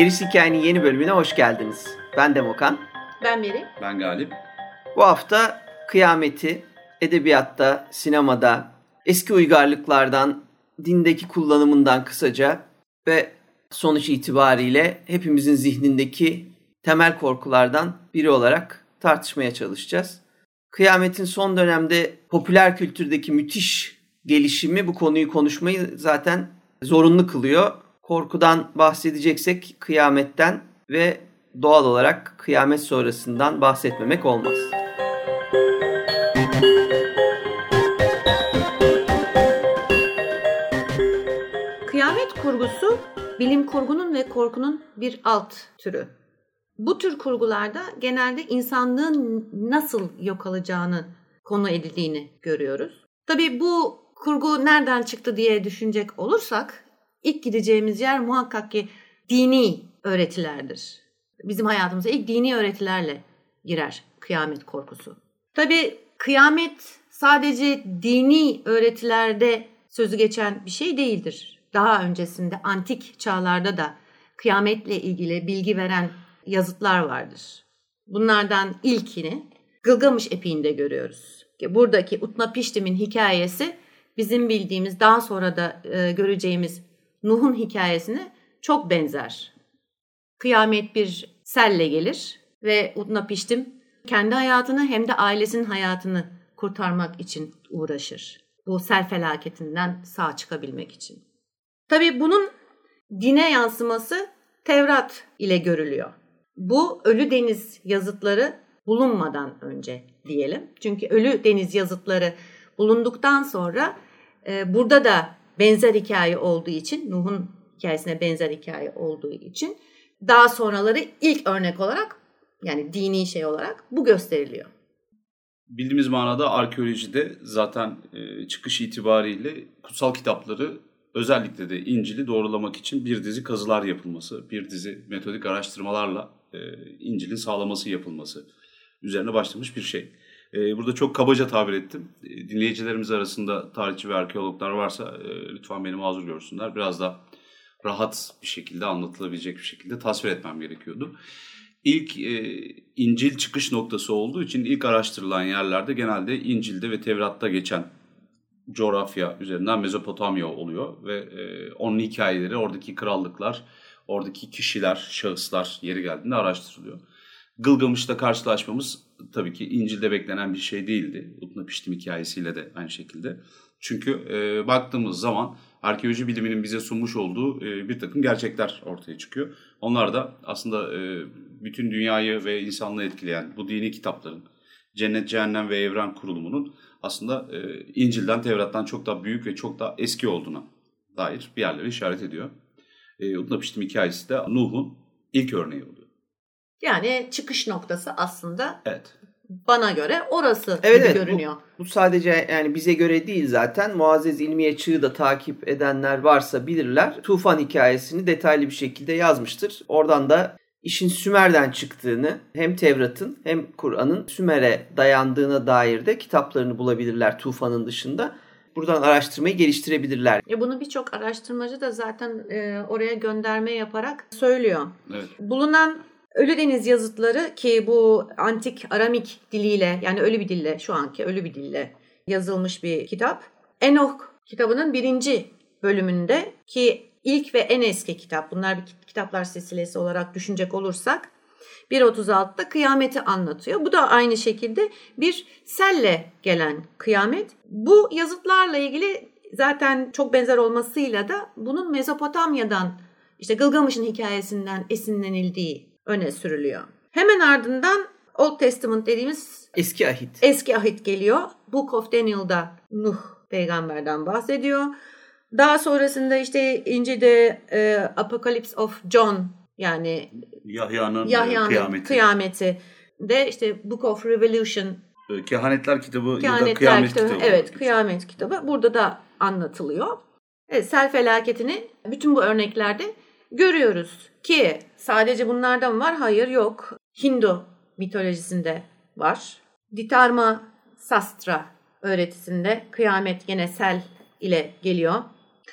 Gerisi Hikayenin yeni bölümüne hoş geldiniz. Ben Demokan. Ben Meri. Ben Galip. Bu hafta kıyameti edebiyatta, sinemada, eski uygarlıklardan, dindeki kullanımından kısaca ve sonuç itibariyle hepimizin zihnindeki temel korkulardan biri olarak tartışmaya çalışacağız. Kıyametin son dönemde popüler kültürdeki müthiş gelişimi bu konuyu konuşmayı zaten zorunlu kılıyor. Korkudan bahsedeceksek kıyametten ve doğal olarak kıyamet sonrasından bahsetmemek olmaz. Kıyamet kurgusu bilim kurgunun ve korkunun bir alt türü. Bu tür kurgularda genelde insanlığın nasıl yok alacağını konu edildiğini görüyoruz. Tabii bu kurgu nereden çıktı diye düşünecek olursak ilk gideceğimiz yer muhakkak ki dini öğretilerdir. Bizim hayatımıza ilk dini öğretilerle girer kıyamet korkusu. Tabii kıyamet sadece dini öğretilerde sözü geçen bir şey değildir. Daha öncesinde antik çağlarda da kıyametle ilgili bilgi veren yazıtlar vardır. Bunlardan ilkini Gılgamış epiğinde görüyoruz. Buradaki Utnapiştim'in hikayesi bizim bildiğimiz daha sonra da e, göreceğimiz Nuh'un hikayesine çok benzer. Kıyamet bir selle gelir ve Utnapiştim kendi hayatını hem de ailesinin hayatını kurtarmak için uğraşır. Bu sel felaketinden sağ çıkabilmek için. Tabii bunun dine yansıması Tevrat ile görülüyor. Bu Ölü Deniz yazıtları bulunmadan önce diyelim. Çünkü Ölü Deniz yazıtları bulunduktan sonra e, burada da benzer hikaye olduğu için, Nuh'un hikayesine benzer hikaye olduğu için daha sonraları ilk örnek olarak yani dini şey olarak bu gösteriliyor. Bildiğimiz manada arkeolojide zaten e, çıkış itibariyle kutsal kitapları özellikle de İncil'i doğrulamak için bir dizi kazılar yapılması, bir dizi metodik araştırmalarla e, İncil'in sağlaması yapılması üzerine başlamış bir şey. E, burada çok kabaca tabir ettim. E, dinleyicilerimiz arasında tarihçi ve arkeologlar varsa e, lütfen beni mazur görsünler. Biraz da rahat bir şekilde anlatılabilecek bir şekilde tasvir etmem gerekiyordu. İlk e, İncil çıkış noktası olduğu için ilk araştırılan yerlerde genelde İncil'de ve Tevrat'ta geçen coğrafya üzerinden Mezopotamya oluyor ve e, onun hikayeleri, oradaki krallıklar, oradaki kişiler, şahıslar yeri geldiğinde araştırılıyor. Gılgamış'ta karşılaşmamız tabii ki İncil'de beklenen bir şey değildi. Utnapiştim hikayesiyle de aynı şekilde. Çünkü e, baktığımız zaman arkeoloji biliminin bize sunmuş olduğu e, bir takım gerçekler ortaya çıkıyor. Onlar da aslında e, bütün dünyayı ve insanlığı etkileyen bu dini kitapların, cennet, cehennem ve evren kurulumunun aslında e, İncil'den, Tevrat'tan çok daha büyük ve çok daha eski olduğuna dair bir yerleri işaret ediyor. E, Utnapiştim hikayesi de Nuh'un ilk örneği oluyor. Yani çıkış noktası aslında evet. bana göre orası evet, gibi evet, görünüyor. Bu, bu sadece yani bize göre değil zaten. Muazzez İlmiye Çığ'ı da takip edenler varsa bilirler. Tufan hikayesini detaylı bir şekilde yazmıştır. Oradan da işin Sümer'den çıktığını hem Tevrat'ın hem Kur'an'ın Sümer'e dayandığına dair de kitaplarını bulabilirler Tufan'ın dışında. Buradan araştırmayı geliştirebilirler. E bunu birçok araştırmacı da zaten e, oraya gönderme yaparak söylüyor. Evet. Bulunan Ölü Deniz yazıtları ki bu antik Aramik diliyle yani ölü bir dille şu anki ölü bir dille yazılmış bir kitap. Enoch kitabının birinci bölümünde ki ilk ve en eski kitap bunlar bir kitaplar silsilesi olarak düşünecek olursak 1.36'da kıyameti anlatıyor. Bu da aynı şekilde bir selle gelen kıyamet. Bu yazıtlarla ilgili zaten çok benzer olmasıyla da bunun Mezopotamya'dan işte Gılgamış'ın hikayesinden esinlenildiği öne sürülüyor. Hemen ardından Old Testament dediğimiz eski ahit. Eski ahit geliyor. Book of Daniel'da Nuh peygamberden bahsediyor. Daha sonrasında işte İncil'de e, Apocalypse of John yani Yahya'nın, Yahya'nın kıyameti. kıyameti de işte Book of Revolution Kehanetler kitabı Kehanetler ya da kıyamet kitabı, kitabı. Evet kıyamet kitabı burada da anlatılıyor. Evet, sel felaketini bütün bu örneklerde görüyoruz ki sadece bunlardan var hayır yok. Hindu mitolojisinde var. Ditarma Sastra öğretisinde kıyamet gene sel ile geliyor.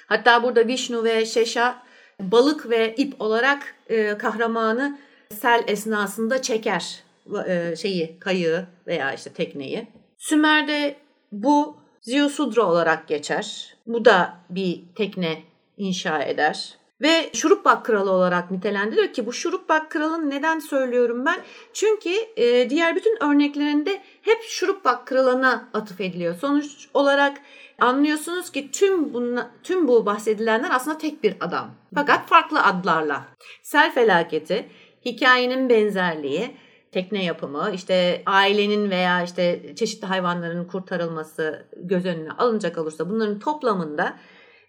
Hatta burada Vishnu ve Shesha balık ve ip olarak e, kahramanı sel esnasında çeker e, şeyi kayığı veya işte tekneyi. Sümer'de bu Ziusudra olarak geçer. Bu da bir tekne inşa eder. Ve Şurupbak Kralı olarak nitelendiriyor ki bu Şurupbak Kralı'nı neden söylüyorum ben? Çünkü e, diğer bütün örneklerinde hep Şurupbak Kralı'na atıf ediliyor. Sonuç olarak anlıyorsunuz ki tüm bunla, tüm bu bahsedilenler aslında tek bir adam. Fakat farklı adlarla. Sel felaketi, hikayenin benzerliği, tekne yapımı, işte ailenin veya işte çeşitli hayvanların kurtarılması göz önüne alınacak olursa bunların toplamında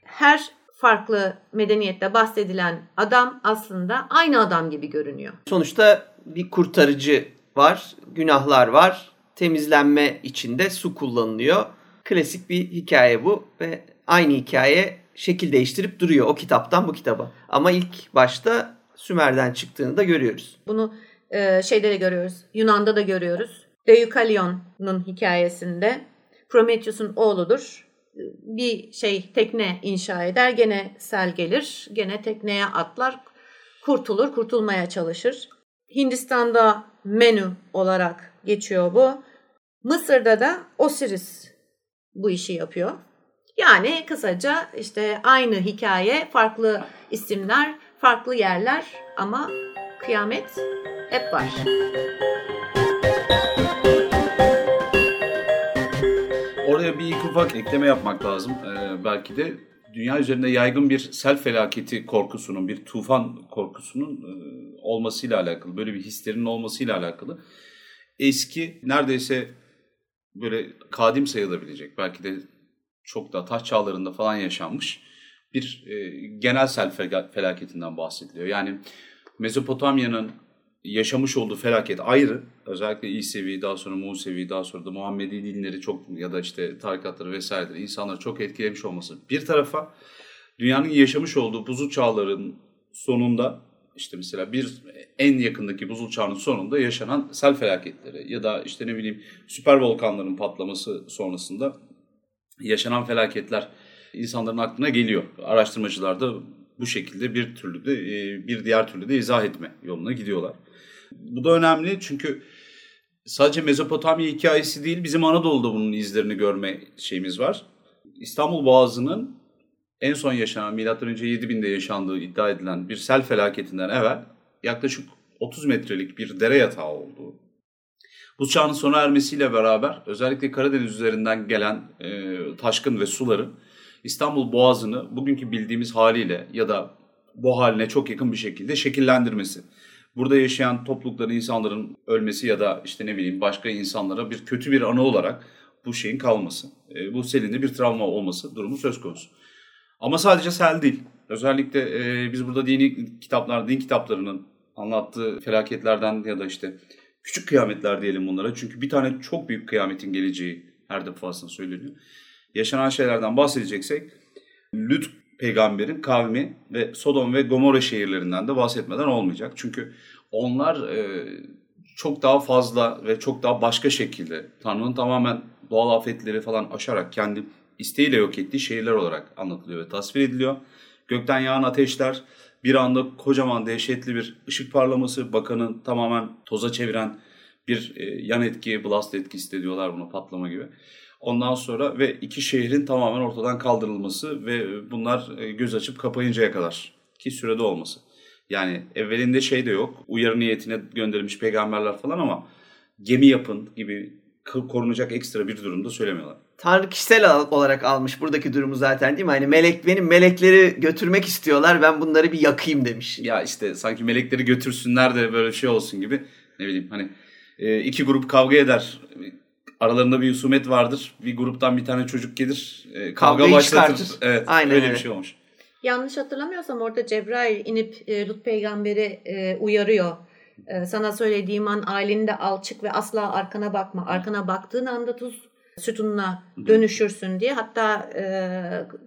her farklı medeniyette bahsedilen adam aslında aynı adam gibi görünüyor. Sonuçta bir kurtarıcı var, günahlar var, temizlenme içinde su kullanılıyor. Klasik bir hikaye bu ve aynı hikaye şekil değiştirip duruyor o kitaptan bu kitaba. Ama ilk başta Sümer'den çıktığını da görüyoruz. Bunu e, şeyde de görüyoruz. Yunan'da da görüyoruz. Deucalion'un hikayesinde Prometheus'un oğludur. Bir şey tekne inşa eder. Gene sel gelir. Gene tekneye atlar. Kurtulur. Kurtulmaya çalışır. Hindistan'da Menu olarak geçiyor bu. Mısır'da da Osiris bu işi yapıyor. Yani kısaca işte aynı hikaye, farklı isimler, farklı yerler ama kıyamet hep var. Oraya bir iki ufak ekleme yapmak lazım. Ee, belki de dünya üzerinde yaygın bir sel felaketi korkusunun, bir tufan korkusunun e, olmasıyla alakalı, böyle bir histerinin olmasıyla alakalı. Eski, neredeyse böyle kadim sayılabilecek, belki de çok da taş çağlarında falan yaşanmış bir e, genel sel felaketinden bahsediliyor. Yani Mezopotamya'nın yaşamış olduğu felaket ayrı. Özellikle İsevi, daha sonra Musevi, daha sonra da Muhammedi dinleri çok ya da işte tarikatları vesaireleri insanları çok etkilemiş olması. Bir tarafa dünyanın yaşamış olduğu buzul çağların sonunda işte mesela bir en yakındaki buzul çağının sonunda yaşanan sel felaketleri ya da işte ne bileyim süper volkanların patlaması sonrasında yaşanan felaketler insanların aklına geliyor. Araştırmacılar da bu şekilde bir türlü de bir diğer türlü de izah etme yoluna gidiyorlar. Bu da önemli çünkü sadece Mezopotamya hikayesi değil bizim Anadolu'da bunun izlerini görme şeyimiz var. İstanbul Boğazı'nın en son yaşanan M.Ö. 7000'de yaşandığı iddia edilen bir sel felaketinden evvel yaklaşık 30 metrelik bir dere yatağı olduğu. Bu çağın sona ermesiyle beraber özellikle Karadeniz üzerinden gelen e, taşkın ve suları İstanbul Boğazı'nı bugünkü bildiğimiz haliyle ya da bu haline çok yakın bir şekilde şekillendirmesi burada yaşayan toplulukların, insanların ölmesi ya da işte ne bileyim başka insanlara bir kötü bir anı olarak bu şeyin kalması. E, bu selinde bir travma olması durumu söz konusu. Ama sadece sel değil. Özellikle e, biz burada dini kitaplar, din kitaplarının anlattığı felaketlerden ya da işte küçük kıyametler diyelim bunlara. Çünkü bir tane çok büyük kıyametin geleceği her defasında söyleniyor. Yaşanan şeylerden bahsedeceksek Lüt peygamberin kavmi ve Sodom ve Gomorra şehirlerinden de bahsetmeden olmayacak. Çünkü onlar e, çok daha fazla ve çok daha başka şekilde Tanrı'nın tamamen doğal afetleri falan aşarak kendi isteğiyle yok ettiği şehirler olarak anlatılıyor ve tasvir ediliyor. Gökten yağan ateşler, bir anda kocaman dehşetli bir ışık parlaması, bakanın tamamen toza çeviren bir e, yan etki, blast etkisi de diyorlar buna patlama gibi. Ondan sonra ve iki şehrin tamamen ortadan kaldırılması ve bunlar e, göz açıp kapayıncaya kadar ki sürede olması. Yani evvelinde şey de yok. Uyarı niyetine gönderilmiş peygamberler falan ama gemi yapın gibi korunacak ekstra bir durumda söylemiyorlar. Tanrı kişisel olarak almış buradaki durumu zaten değil mi? Hani melek benim melekleri götürmek istiyorlar ben bunları bir yakayım demiş. Ya işte sanki melekleri götürsünler de böyle şey olsun gibi ne bileyim hani e, iki grup kavga eder aralarında bir husumet vardır. Bir gruptan bir tane çocuk gelir. E, kavga Kavgayı başlatır. Çıkartır. Evet. Aynen öyle, öyle bir şey olmuş. Yanlış hatırlamıyorsam orada Cebrail inip e, Lut peygamberi e, uyarıyor. E, sana söylediğim an ailinde alçık ve asla arkana bakma. Arkana baktığın anda tuz sütununa dönüşürsün diye. Hatta e,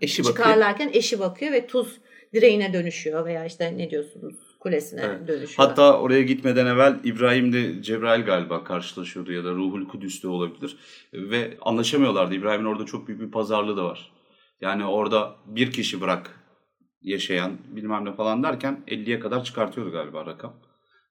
eşi çıkarlarken bakıyor. eşi bakıyor ve tuz direğine dönüşüyor veya işte ne diyorsunuz kulesine evet. dönüşüyor. Hatta oraya gitmeden evvel İbrahim de Cebrail galiba karşılaşıyordu ya da Ruhul Kudüs de olabilir. Ve anlaşamıyorlardı. İbrahim'in orada çok büyük bir pazarlığı da var. Yani orada bir kişi bırak yaşayan bilmem ne falan derken 50'ye kadar çıkartıyordu galiba rakam.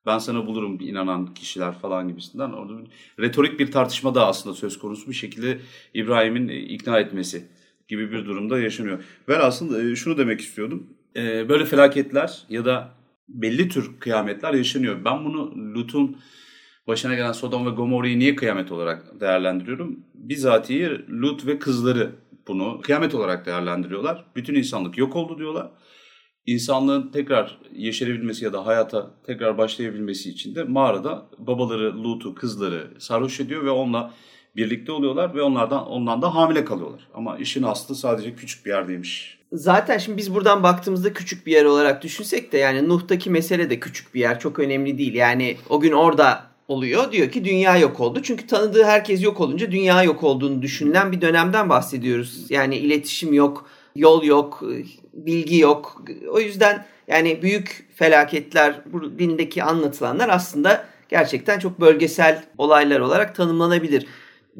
Ben sana bulurum inanan kişiler falan gibisinden. Orada bir, retorik bir tartışma da aslında söz konusu bir şekilde İbrahim'in ikna etmesi gibi bir durumda yaşanıyor. Ve aslında e, şunu demek istiyordum. E, böyle felaketler ya da belli tür kıyametler yaşanıyor. Ben bunu Lut'un başına gelen Sodom ve Gomorra'yı niye kıyamet olarak değerlendiriyorum? Bizatihi Lut ve kızları bunu kıyamet olarak değerlendiriyorlar. Bütün insanlık yok oldu diyorlar. İnsanlığın tekrar yeşerebilmesi ya da hayata tekrar başlayabilmesi için de mağarada babaları Lut'u, kızları sarhoş ediyor ve onunla birlikte oluyorlar ve onlardan ondan da hamile kalıyorlar. Ama işin aslı sadece küçük bir yerdeymiş. Zaten şimdi biz buradan baktığımızda küçük bir yer olarak düşünsek de yani Nuh'taki mesele de küçük bir yer. Çok önemli değil. Yani o gün orada oluyor. Diyor ki dünya yok oldu. Çünkü tanıdığı herkes yok olunca dünya yok olduğunu düşünülen bir dönemden bahsediyoruz. Yani iletişim yok, yol yok, bilgi yok. O yüzden yani büyük felaketler, bu dindeki anlatılanlar aslında gerçekten çok bölgesel olaylar olarak tanımlanabilir.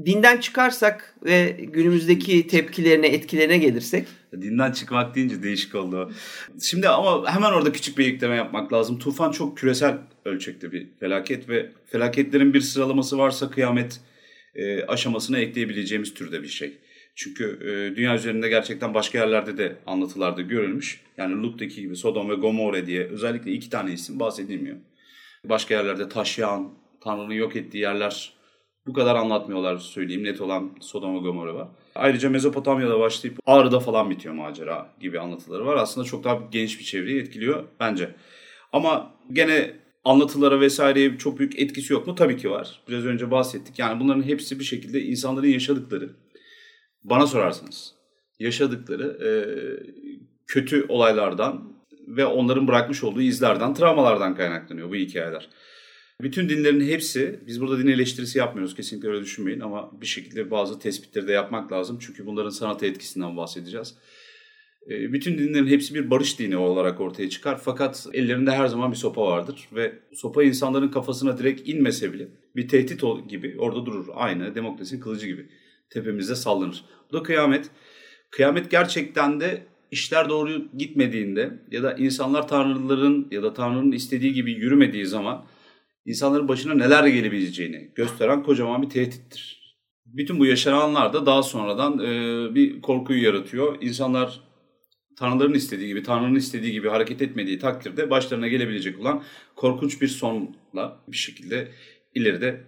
Dinden çıkarsak ve günümüzdeki tepkilerine, etkilerine gelirsek. Dinden çıkmak deyince değişik oldu. Şimdi ama hemen orada küçük bir ekleme yapmak lazım. Tufan çok küresel ölçekte bir felaket ve felaketlerin bir sıralaması varsa kıyamet e, aşamasına ekleyebileceğimiz türde bir şey. Çünkü e, dünya üzerinde gerçekten başka yerlerde de anlatılarda görülmüş. Yani Lut'taki gibi Sodom ve Gomorre diye özellikle iki tane isim bahsedilmiyor. Başka yerlerde taşıyan, Tanrı'nın yok ettiği yerler bu kadar anlatmıyorlar söyleyeyim. Net olan Sodom ve Gomorre var. Ayrıca Mezopotamya'da başlayıp Ağrı'da falan bitiyor macera gibi anlatıları var. Aslında çok daha geniş bir çevreyi etkiliyor bence. Ama gene anlatılara vesaireye çok büyük etkisi yok mu? Tabii ki var. Biraz önce bahsettik. Yani bunların hepsi bir şekilde insanların yaşadıkları. Bana sorarsanız yaşadıkları e, kötü olaylardan ve onların bırakmış olduğu izlerden, travmalardan kaynaklanıyor bu hikayeler. Bütün dinlerin hepsi, biz burada din eleştirisi yapmıyoruz kesinlikle öyle düşünmeyin ama bir şekilde bazı tespitleri de yapmak lazım. Çünkü bunların sanata etkisinden bahsedeceğiz. Ee, bütün dinlerin hepsi bir barış dini olarak ortaya çıkar. Fakat ellerinde her zaman bir sopa vardır. Ve sopa insanların kafasına direkt inmese bile bir tehdit gibi orada durur. Aynı demokrasinin kılıcı gibi tepemizde sallanır. Bu da kıyamet. Kıyamet gerçekten de işler doğru gitmediğinde ya da insanlar tanrıların ya da tanrının istediği gibi yürümediği zaman insanların başına neler gelebileceğini gösteren kocaman bir tehdittir. Bütün bu yaşananlar da daha sonradan e, bir korkuyu yaratıyor. İnsanlar Tanrıların istediği gibi, Tanrı'nın istediği gibi hareket etmediği takdirde başlarına gelebilecek olan korkunç bir sonla bir şekilde ileride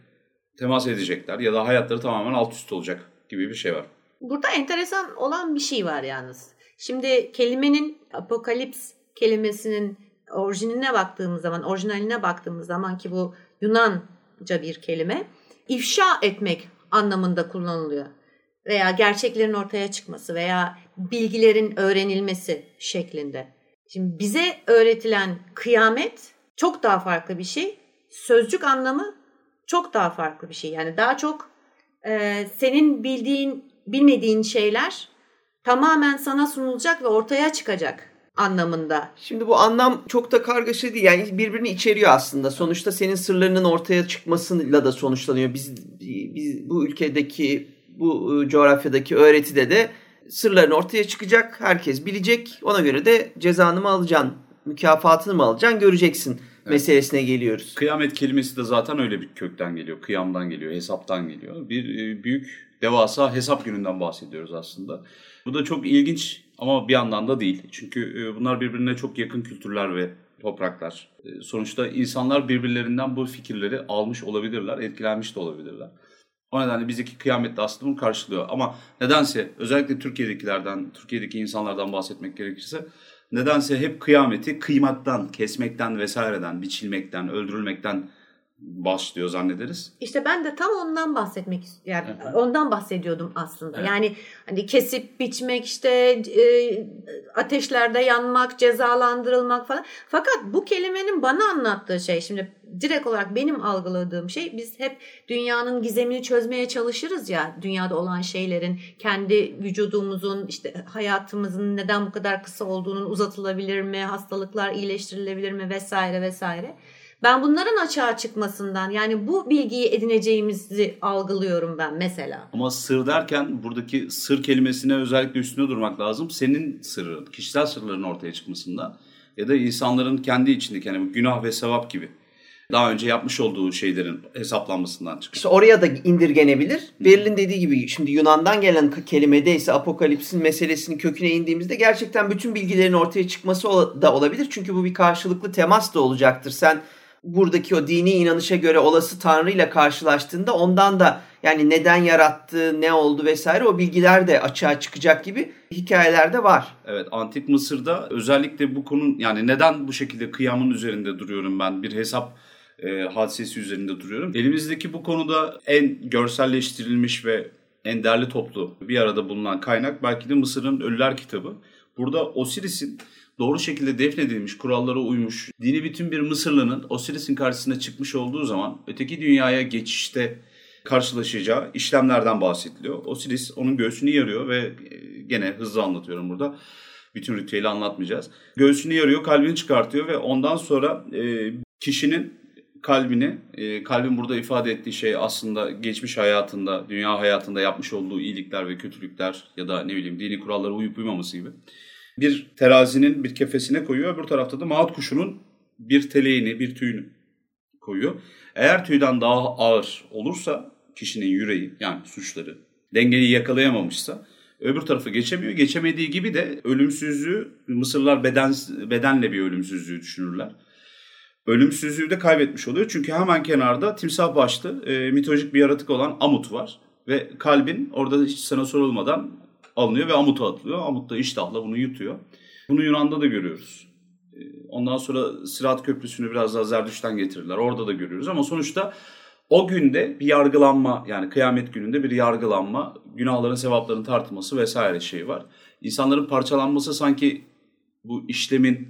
temas edecekler ya da hayatları tamamen alt üst olacak gibi bir şey var. Burada enteresan olan bir şey var yalnız. Şimdi kelimenin apokalips kelimesinin orijinaline baktığımız zaman, orijinaline baktığımız zaman ki bu Yunanca bir kelime, ifşa etmek anlamında kullanılıyor. Veya gerçeklerin ortaya çıkması veya bilgilerin öğrenilmesi şeklinde. Şimdi bize öğretilen kıyamet çok daha farklı bir şey. Sözcük anlamı çok daha farklı bir şey. Yani daha çok e, senin bildiğin, bilmediğin şeyler tamamen sana sunulacak ve ortaya çıkacak anlamında. Şimdi bu anlam çok da kargaşa değil. Yani birbirini içeriyor aslında. Sonuçta senin sırlarının ortaya çıkmasıyla da sonuçlanıyor. Biz, biz bu ülkedeki, bu e, coğrafyadaki öğretide de sırların ortaya çıkacak. Herkes bilecek. Ona göre de cezanı mı alacaksın, mükafatını mı alacaksın göreceksin evet. meselesine geliyoruz. Kıyamet kelimesi de zaten öyle bir kökten geliyor. Kıyamdan geliyor, hesaptan geliyor. Bir e, büyük devasa hesap gününden bahsediyoruz aslında. Bu da çok ilginç ama bir yandan da değil. Çünkü e, bunlar birbirine çok yakın kültürler ve topraklar. E, sonuçta insanlar birbirlerinden bu fikirleri almış olabilirler, etkilenmiş de olabilirler. O nedenle bizdeki kıyamet de aslında bunu karşılıyor. Ama nedense özellikle Türkiye'dekilerden, Türkiye'deki insanlardan bahsetmek gerekirse nedense hep kıyameti kıymaktan, kesmekten vesaireden, biçilmekten, öldürülmekten başlıyor zannederiz. İşte ben de tam ondan bahsetmek yani ondan bahsediyordum aslında. Evet. Yani hani kesip biçmek işte e, ateşlerde yanmak, cezalandırılmak falan. Fakat bu kelimenin bana anlattığı şey şimdi direkt olarak benim algıladığım şey biz hep dünyanın gizemini çözmeye çalışırız ya dünyada olan şeylerin kendi vücudumuzun işte hayatımızın neden bu kadar kısa olduğunun uzatılabilir mi, hastalıklar iyileştirilebilir mi vesaire vesaire. Ben bunların açığa çıkmasından yani bu bilgiyi edineceğimizi algılıyorum ben mesela. Ama sır derken buradaki sır kelimesine özellikle üstüne durmak lazım. Senin sırrın, kişisel sırların ortaya çıkmasında ya da insanların kendi içindeki yani günah ve sevap gibi daha önce yapmış olduğu şeylerin hesaplanmasından çıkıyor. İşte oraya da indirgenebilir. Beril'in dediği gibi şimdi Yunan'dan gelen kelimede ise apokalipsin meselesinin köküne indiğimizde gerçekten bütün bilgilerin ortaya çıkması da olabilir. Çünkü bu bir karşılıklı temas da olacaktır. Sen buradaki o dini inanışa göre olası Tanrı ile karşılaştığında ondan da yani neden yarattı, ne oldu vesaire o bilgiler de açığa çıkacak gibi hikayelerde var. Evet antik Mısır'da özellikle bu konu yani neden bu şekilde kıyamın üzerinde duruyorum ben bir hesap e, hadisesi üzerinde duruyorum. Elimizdeki bu konuda en görselleştirilmiş ve en derli toplu bir arada bulunan kaynak belki de Mısır'ın Ölüler kitabı. Burada Osiris'in doğru şekilde defnedilmiş, kurallara uymuş, dini bütün bir Mısırlı'nın Osiris'in karşısına çıkmış olduğu zaman öteki dünyaya geçişte karşılaşacağı işlemlerden bahsediliyor. Osiris onun göğsünü yarıyor ve e, gene hızlı anlatıyorum burada. Bütün ritüeli anlatmayacağız. Göğsünü yarıyor, kalbini çıkartıyor ve ondan sonra e, kişinin kalbini, e, kalbin burada ifade ettiği şey aslında geçmiş hayatında, dünya hayatında yapmış olduğu iyilikler ve kötülükler ya da ne bileyim dini kurallara uyup uymaması gibi. Bir terazinin bir kefesine koyuyor, öbür tarafta da maat kuşunun bir teleğini, bir tüyünü koyuyor. Eğer tüyden daha ağır olursa kişinin yüreği yani suçları dengeyi yakalayamamışsa öbür tarafa geçemiyor. Geçemediği gibi de ölümsüzlüğü Mısırlar beden bedenle bir ölümsüzlüğü düşünürler ölümsüzlüğü de kaybetmiş oluyor. Çünkü hemen kenarda timsah başlı e, mitolojik bir yaratık olan Amut var. Ve kalbin orada hiç sana sorulmadan alınıyor ve Amut'a atılıyor. Amut da iştahla bunu yutuyor. Bunu Yunan'da da görüyoruz. E, ondan sonra Sırat Köprüsü'nü biraz daha Zerdüş'ten getirirler. Orada da görüyoruz ama sonuçta o günde bir yargılanma yani kıyamet gününde bir yargılanma, günahların sevapların tartılması vesaire şey var. İnsanların parçalanması sanki bu işlemin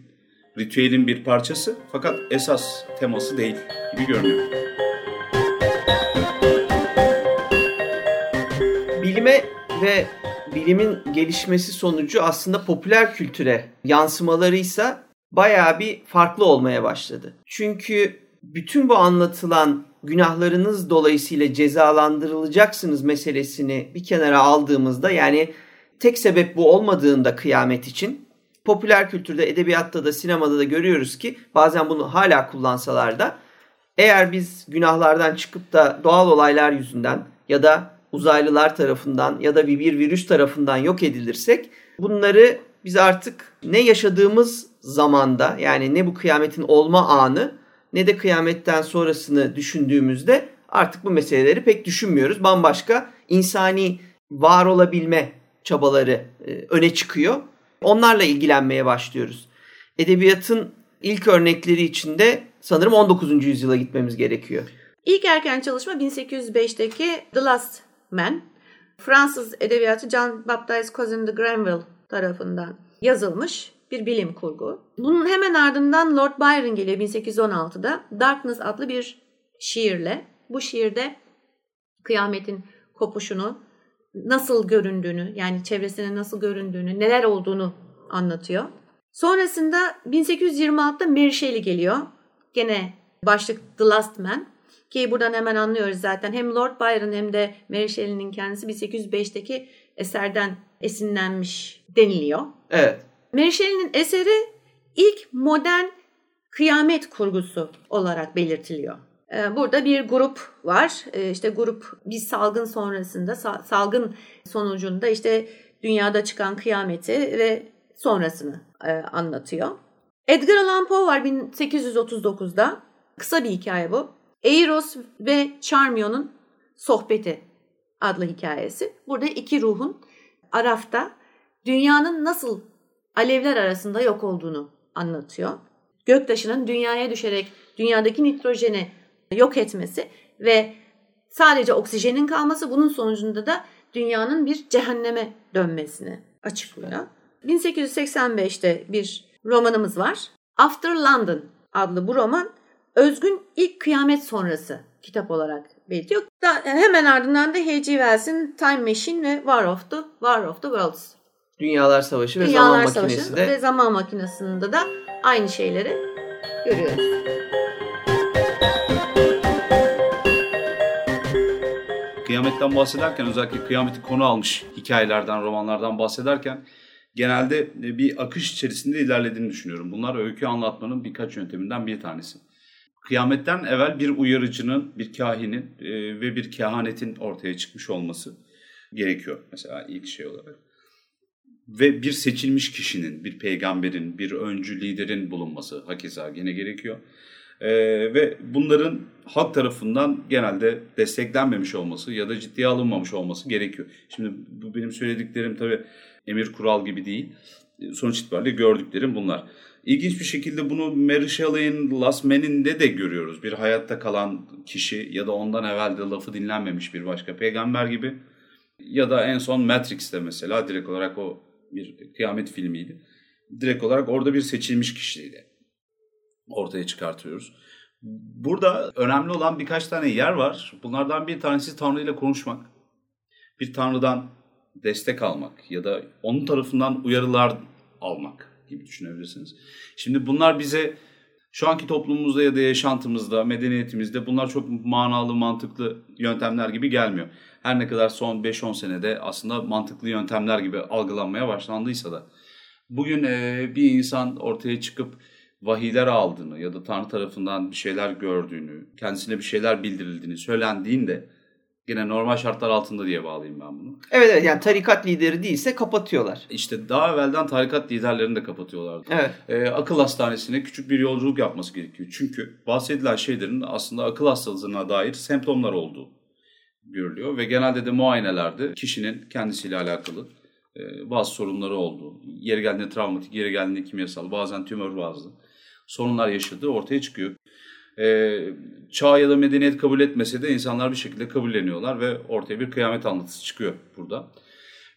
ritüelin bir parçası fakat esas teması değil gibi görünüyor. Bilime ve bilimin gelişmesi sonucu aslında popüler kültüre yansımaları ise bayağı bir farklı olmaya başladı. Çünkü bütün bu anlatılan günahlarınız dolayısıyla cezalandırılacaksınız meselesini bir kenara aldığımızda yani tek sebep bu olmadığında kıyamet için popüler kültürde, edebiyatta da, sinemada da görüyoruz ki bazen bunu hala kullansalar da eğer biz günahlardan çıkıp da doğal olaylar yüzünden ya da uzaylılar tarafından ya da bir, virüs tarafından yok edilirsek bunları biz artık ne yaşadığımız zamanda yani ne bu kıyametin olma anı ne de kıyametten sonrasını düşündüğümüzde artık bu meseleleri pek düşünmüyoruz. Bambaşka insani var olabilme çabaları e, öne çıkıyor Onlarla ilgilenmeye başlıyoruz. Edebiyatın ilk örnekleri içinde sanırım 19. yüzyıla gitmemiz gerekiyor. İlk erken çalışma 1805'teki The Last Man. Fransız edebiyatı Jean Baptiste Cousin de Granville tarafından yazılmış bir bilim kurgu. Bunun hemen ardından Lord Byron geliyor 1816'da Darkness adlı bir şiirle. Bu şiirde kıyametin kopuşunu, nasıl göründüğünü yani çevresine nasıl göründüğünü, neler olduğunu anlatıyor. Sonrasında 1826'da Mary Shelley geliyor. Gene başlık The Last Man. Ki buradan hemen anlıyoruz zaten hem Lord Byron hem de Mary Shelley'nin kendisi 1805'teki eserden esinlenmiş deniliyor. Evet. Mary Shelley'nin eseri ilk modern kıyamet kurgusu olarak belirtiliyor. Ee, burada bir grup var. Ee, işte grup bir salgın sonrasında, salgın sonucunda işte dünyada çıkan kıyameti ve sonrasını e, anlatıyor. Edgar Allan Poe var 1839'da. Kısa bir hikaye bu. Eros ve Charmion'un sohbeti adlı hikayesi. Burada iki ruhun Araf'ta dünyanın nasıl alevler arasında yok olduğunu anlatıyor. Göktaşının dünyaya düşerek dünyadaki nitrojeni yok etmesi ve sadece oksijenin kalması bunun sonucunda da dünyanın bir cehenneme dönmesini açıklıyor. 1885'te bir romanımız var. After London adlı bu roman Özgün ilk kıyamet sonrası kitap olarak belirtiyor. Hemen ardından da H.G. Wells'in Time Machine ve War of the, War of the Worlds. Dünyalar Savaşı ve Dünyalar Zaman Savaşı Makinesi de. ve Zaman Makinesi'nde de aynı şeyleri görüyoruz. Kıyametten bahsederken özellikle kıyameti konu almış hikayelerden, romanlardan bahsederken genelde bir akış içerisinde ilerlediğini düşünüyorum. Bunlar öykü anlatmanın birkaç yönteminden bir tanesi. Kıyametten evvel bir uyarıcının, bir kahinin e, ve bir kehanetin ortaya çıkmış olması gerekiyor mesela ilk şey olarak. Ve bir seçilmiş kişinin, bir peygamberin, bir öncü liderin bulunması hakeza gene gerekiyor. Ee, ve bunların halk tarafından genelde desteklenmemiş olması ya da ciddiye alınmamış olması gerekiyor. Şimdi bu benim söylediklerim tabii emir kural gibi değil. Sonuç itibariyle gördüklerim bunlar. İlginç bir şekilde bunu Mary Shelley'in Last Man'inde de görüyoruz. Bir hayatta kalan kişi ya da ondan evvel de lafı dinlenmemiş bir başka peygamber gibi. Ya da en son Matrix'te mesela direkt olarak o bir kıyamet filmiydi. Direkt olarak orada bir seçilmiş kişiydi ortaya çıkartıyoruz. Burada önemli olan birkaç tane yer var. Bunlardan bir tanesi Tanrı ile konuşmak. Bir Tanrı'dan destek almak ya da onun tarafından uyarılar almak gibi düşünebilirsiniz. Şimdi bunlar bize şu anki toplumumuzda ya da yaşantımızda, medeniyetimizde bunlar çok manalı, mantıklı yöntemler gibi gelmiyor. Her ne kadar son 5-10 senede aslında mantıklı yöntemler gibi algılanmaya başlandıysa da. Bugün bir insan ortaya çıkıp vahiyler aldığını ya da Tanrı tarafından bir şeyler gördüğünü, kendisine bir şeyler bildirildiğini söylendiğinde Yine normal şartlar altında diye bağlayayım ben bunu. Evet evet yani tarikat lideri değilse kapatıyorlar. İşte daha evvelden tarikat liderlerini de kapatıyorlardı. Evet. Ee, akıl hastanesine küçük bir yolculuk yapması gerekiyor. Çünkü bahsedilen şeylerin aslında akıl hastalığına dair semptomlar olduğu görülüyor. Ve genelde de muayenelerde kişinin kendisiyle alakalı e, bazı sorunları olduğu, yeri geldiğinde travmatik, yeri geldiğinde kimyasal, bazen tümör bazlı sorunlar yaşadığı ortaya çıkıyor e, çağ ya da medeniyet kabul etmese de insanlar bir şekilde kabulleniyorlar ve ortaya bir kıyamet anlatısı çıkıyor burada.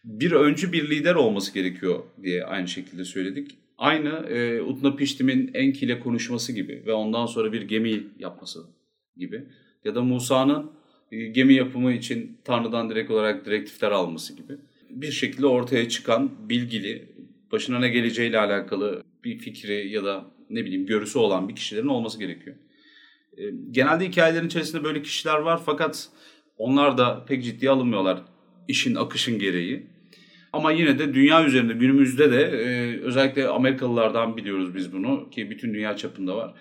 Bir öncü bir lider olması gerekiyor diye aynı şekilde söyledik. Aynı e, Utnapiştim'in Enki ile konuşması gibi ve ondan sonra bir gemi yapması gibi. Ya da Musa'nın e, gemi yapımı için Tanrı'dan direkt olarak direktifler alması gibi. Bir şekilde ortaya çıkan bilgili, başına ne geleceğiyle alakalı bir fikri ya da ne bileyim görüsü olan bir kişilerin olması gerekiyor. Ee, genelde hikayelerin içerisinde böyle kişiler var fakat onlar da pek ciddiye alınmıyorlar işin akışın gereği. Ama yine de dünya üzerinde günümüzde de e, özellikle Amerikalılardan biliyoruz biz bunu ki bütün dünya çapında var.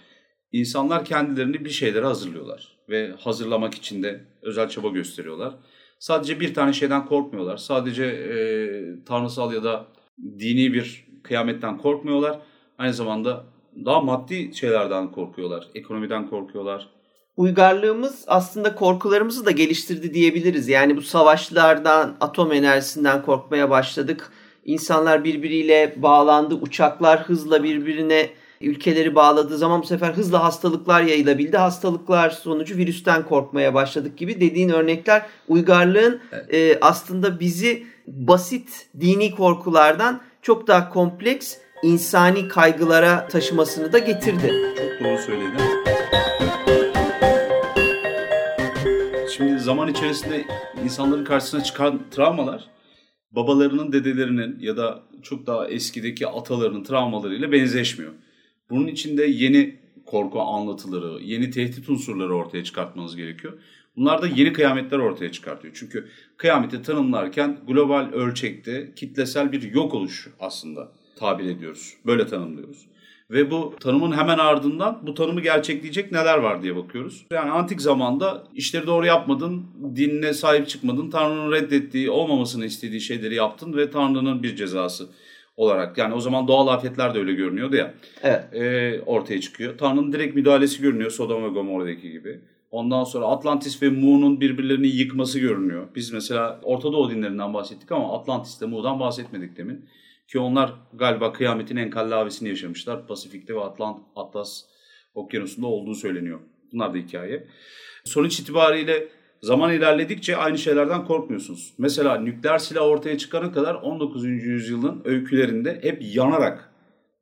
İnsanlar kendilerini bir şeylere hazırlıyorlar ve hazırlamak için de özel çaba gösteriyorlar. Sadece bir tane şeyden korkmuyorlar. Sadece e, tanrısal ya da dini bir kıyametten korkmuyorlar. Aynı zamanda daha maddi şeylerden korkuyorlar. Ekonomiden korkuyorlar. Uygarlığımız aslında korkularımızı da geliştirdi diyebiliriz. Yani bu savaşlardan, atom enerjisinden korkmaya başladık. İnsanlar birbiriyle bağlandı. Uçaklar hızla birbirine ülkeleri bağladığı zaman bu sefer hızla hastalıklar yayılabildi. Hastalıklar sonucu virüsten korkmaya başladık gibi dediğin örnekler uygarlığın evet. e, aslında bizi basit dini korkulardan çok daha kompleks insani kaygılara taşımasını da getirdi. Çok doğru söyledin. Şimdi zaman içerisinde insanların karşısına çıkan travmalar babalarının, dedelerinin ya da çok daha eskideki atalarının travmalarıyla benzeşmiyor. Bunun için de yeni korku anlatıları, yeni tehdit unsurları ortaya çıkartmanız gerekiyor. Bunlar da yeni kıyametler ortaya çıkartıyor. Çünkü kıyameti tanımlarken global ölçekte kitlesel bir yok oluş aslında tabir ediyoruz. Böyle tanımlıyoruz. Ve bu tanımın hemen ardından bu tanımı gerçekleyecek neler var diye bakıyoruz. Yani antik zamanda işleri doğru yapmadın, dinine sahip çıkmadın, Tanrı'nın reddettiği, olmamasını istediği şeyleri yaptın ve Tanrı'nın bir cezası olarak. Yani o zaman doğal afetler de öyle görünüyordu ya. Evet. E, ortaya çıkıyor. Tanrı'nın direkt müdahalesi görünüyor Sodom ve Gomorra'daki gibi. Ondan sonra Atlantis ve Mu'nun birbirlerini yıkması görünüyor. Biz mesela Orta Doğu dinlerinden bahsettik ama Atlantis'te Mu'dan bahsetmedik demin. Ki onlar galiba kıyametin en kallavisini yaşamışlar. Pasifik'te ve Atlant Atlas okyanusunda olduğu söyleniyor. Bunlar da hikaye. Sonuç itibariyle zaman ilerledikçe aynı şeylerden korkmuyorsunuz. Mesela nükleer silah ortaya çıkana kadar 19. yüzyılın öykülerinde hep yanarak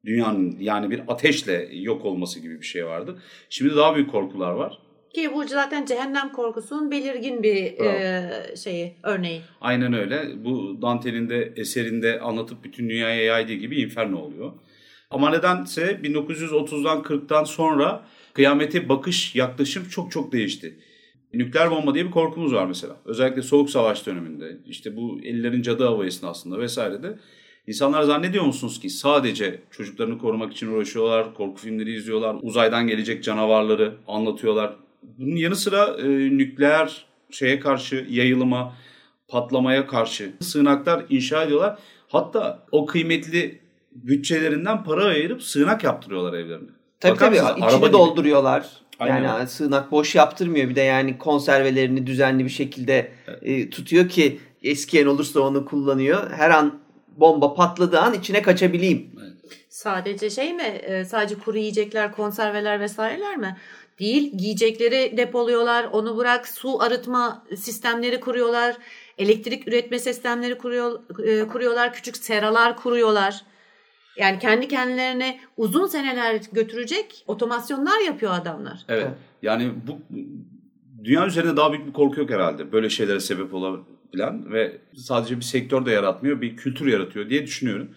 dünyanın yani bir ateşle yok olması gibi bir şey vardı. Şimdi daha büyük korkular var. Ki bu zaten cehennem korkusunun belirgin bir e, şeyi, örneği. Aynen öyle. Bu Dante'nin de eserinde anlatıp bütün dünyaya yaydığı gibi inferno oluyor. Ama nedense 1930'dan 40'tan sonra kıyamete bakış yaklaşım çok çok değişti. Nükleer bomba diye bir korkumuz var mesela. Özellikle Soğuk Savaş döneminde, işte bu ellerin cadı avı esnasında vesairede. İnsanlar zannediyor musunuz ki sadece çocuklarını korumak için uğraşıyorlar, korku filmleri izliyorlar, uzaydan gelecek canavarları anlatıyorlar. Bunun yanı sıra e, nükleer şeye karşı yayılıma, patlamaya karşı sığınaklar inşa ediyorlar. Hatta o kıymetli bütçelerinden para ayırıp sığınak yaptırıyorlar evlerine. Tabii Bakar tabii mısınız? içini Araba dolduruyorlar. Aynen. Yani sığınak boş yaptırmıyor bir de yani konservelerini düzenli bir şekilde e, tutuyor ki eskiyen olursa onu kullanıyor. Her an bomba patladığı an içine kaçabileyim. Sadece şey mi? e, Sadece kuru yiyecekler, konserveler vesaireler mi? Değil. Giyecekleri depoluyorlar. Onu bırak su arıtma sistemleri kuruyorlar. Elektrik üretme sistemleri kuruyor, e, kuruyorlar. Küçük seralar kuruyorlar. Yani kendi kendilerine uzun seneler götürecek otomasyonlar yapıyor adamlar. Evet. Evet. Yani bu dünya üzerinde daha büyük bir korku yok herhalde. Böyle şeylere sebep olabilen ve sadece bir sektör de yaratmıyor, bir kültür yaratıyor diye düşünüyorum.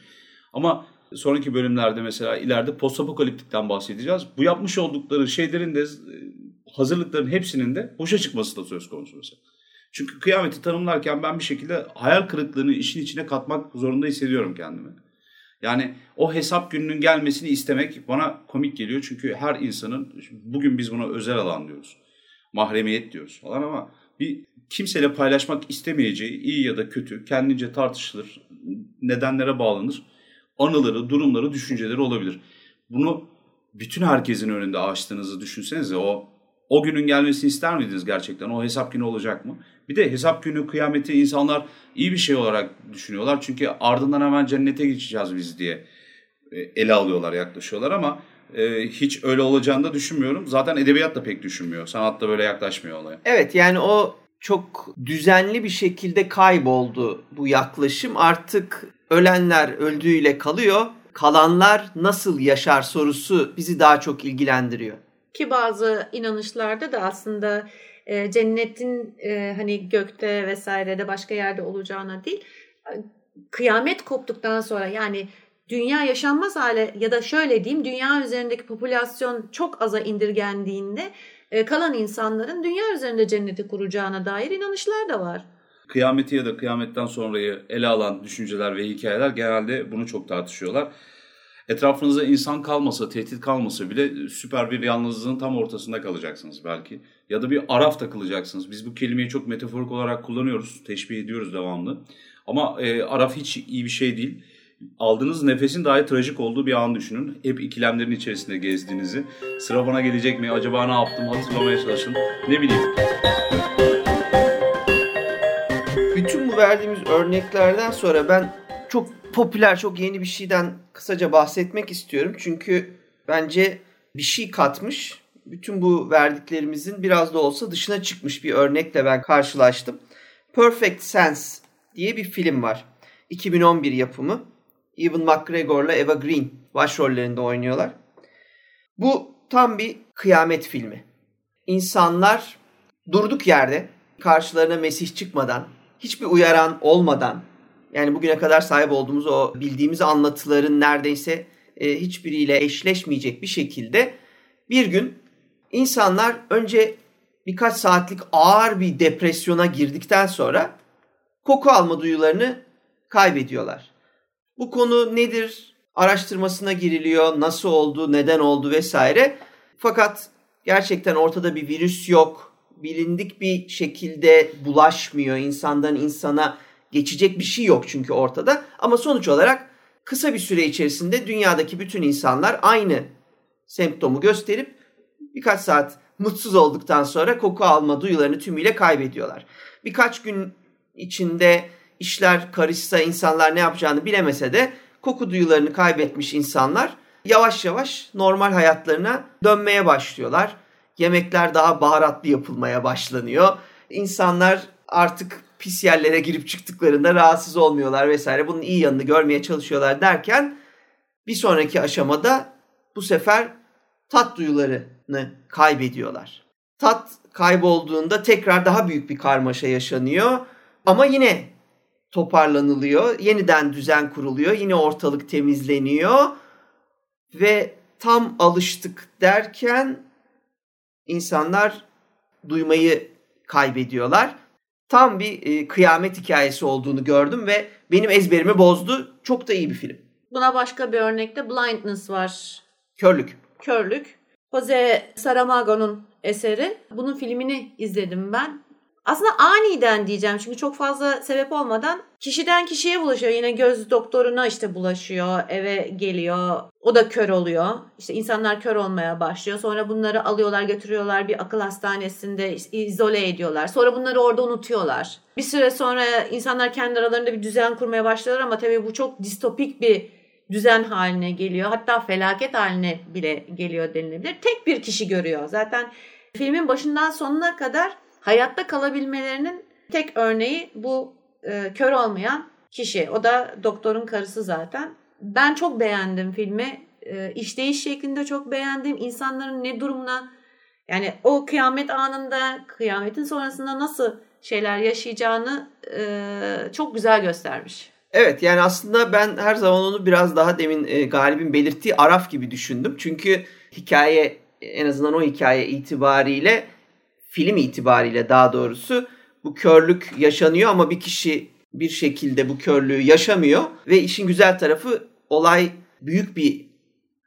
Ama sonraki bölümlerde mesela ileride postapokaliptikten bahsedeceğiz. Bu yapmış oldukları şeylerin de e, hazırlıkların hepsinin de boşa çıkması da söz konusu mesela. Çünkü kıyameti tanımlarken ben bir şekilde hayal kırıklığını işin içine katmak zorunda hissediyorum kendimi. Yani o hesap gününün gelmesini istemek bana komik geliyor. Çünkü her insanın, bugün biz buna özel alan diyoruz. Mahremiyet diyoruz falan ama bir kimseyle paylaşmak istemeyeceği iyi ya da kötü kendince tartışılır, nedenlere bağlanır. Anıları, durumları, düşünceleri olabilir. Bunu bütün herkesin önünde açtığınızı düşünsenize o o günün gelmesini ister miydiniz gerçekten? O hesap günü olacak mı? Bir de hesap günü kıyameti insanlar iyi bir şey olarak düşünüyorlar. Çünkü ardından hemen cennete geçeceğiz biz diye e, ele alıyorlar, yaklaşıyorlar ama e, hiç öyle olacağını da düşünmüyorum. Zaten edebiyat da pek düşünmüyor. Sanat da böyle yaklaşmıyor olaya. Evet yani o çok düzenli bir şekilde kayboldu bu yaklaşım. Artık ölenler öldüğüyle kalıyor. Kalanlar nasıl yaşar sorusu bizi daha çok ilgilendiriyor. Ki bazı inanışlarda da aslında e, cennetin e, hani gökte vesairede başka yerde olacağına değil e, kıyamet koptuktan sonra yani dünya yaşanmaz hale ya da şöyle diyeyim dünya üzerindeki popülasyon çok aza indirgendiğinde kalan insanların dünya üzerinde cenneti kuracağına dair inanışlar da var. Kıyameti ya da kıyametten sonrayı ele alan düşünceler ve hikayeler genelde bunu çok tartışıyorlar. Etrafınızda insan kalmasa, tehdit kalmasa bile süper bir yalnızlığın tam ortasında kalacaksınız belki. Ya da bir araf takılacaksınız. Biz bu kelimeyi çok metaforik olarak kullanıyoruz, teşbih ediyoruz devamlı. Ama e, araf hiç iyi bir şey değil. Aldığınız nefesin dahi trajik olduğu bir an düşünün. Hep ikilemlerin içerisinde gezdiğinizi. Sıra bana gelecek mi? Acaba ne yaptım? Hatırlamaya çalışın. Ne bileyim. Bütün bu verdiğimiz örneklerden sonra ben çok popüler, çok yeni bir şeyden kısaca bahsetmek istiyorum. Çünkü bence bir şey katmış. Bütün bu verdiklerimizin biraz da olsa dışına çıkmış bir örnekle ben karşılaştım. Perfect Sense diye bir film var. 2011 yapımı. Ewan McGregor'la Eva Green başrollerinde oynuyorlar. Bu tam bir kıyamet filmi. İnsanlar durduk yerde karşılarına Mesih çıkmadan, hiçbir uyaran olmadan, yani bugüne kadar sahip olduğumuz o bildiğimiz anlatıların neredeyse e, hiçbiriyle eşleşmeyecek bir şekilde bir gün insanlar önce birkaç saatlik ağır bir depresyona girdikten sonra koku alma duyularını kaybediyorlar. Bu konu nedir? Araştırmasına giriliyor, nasıl oldu, neden oldu vesaire. Fakat gerçekten ortada bir virüs yok. Bilindik bir şekilde bulaşmıyor. İnsandan insana geçecek bir şey yok çünkü ortada. Ama sonuç olarak kısa bir süre içerisinde dünyadaki bütün insanlar aynı semptomu gösterip birkaç saat mutsuz olduktan sonra koku alma duyularını tümüyle kaybediyorlar. Birkaç gün içinde işler karışsa insanlar ne yapacağını bilemese de koku duyularını kaybetmiş insanlar yavaş yavaş normal hayatlarına dönmeye başlıyorlar. Yemekler daha baharatlı yapılmaya başlanıyor. İnsanlar artık pis yerlere girip çıktıklarında rahatsız olmuyorlar vesaire. Bunun iyi yanını görmeye çalışıyorlar derken bir sonraki aşamada bu sefer tat duyularını kaybediyorlar. Tat kaybolduğunda tekrar daha büyük bir karmaşa yaşanıyor ama yine toparlanılıyor. Yeniden düzen kuruluyor. Yine ortalık temizleniyor ve tam alıştık derken insanlar duymayı kaybediyorlar. Tam bir e, kıyamet hikayesi olduğunu gördüm ve benim ezberimi bozdu. Çok da iyi bir film. Buna başka bir örnekte Blindness var. Körlük. Körlük. Jose Saramago'nun eseri. Bunun filmini izledim ben. Aslında aniden diyeceğim çünkü çok fazla sebep olmadan kişiden kişiye bulaşıyor. Yine göz doktoruna işte bulaşıyor, eve geliyor. O da kör oluyor. İşte insanlar kör olmaya başlıyor. Sonra bunları alıyorlar, götürüyorlar bir akıl hastanesinde izole ediyorlar. Sonra bunları orada unutuyorlar. Bir süre sonra insanlar kendi aralarında bir düzen kurmaya başlıyorlar ama tabii bu çok distopik bir düzen haline geliyor. Hatta felaket haline bile geliyor denilebilir. Tek bir kişi görüyor. Zaten filmin başından sonuna kadar hayatta kalabilmelerinin tek örneği bu e, kör olmayan kişi. O da doktorun karısı zaten. Ben çok beğendim filmi. E, işleyiş şeklinde çok beğendim. İnsanların ne durumuna yani o kıyamet anında, kıyametin sonrasında nasıl şeyler yaşayacağını e, çok güzel göstermiş. Evet yani aslında ben her zaman onu biraz daha demin e, Galip'in belirttiği Araf gibi düşündüm. Çünkü hikaye en azından o hikaye itibariyle film itibariyle daha doğrusu bu körlük yaşanıyor ama bir kişi bir şekilde bu körlüğü yaşamıyor ve işin güzel tarafı olay büyük bir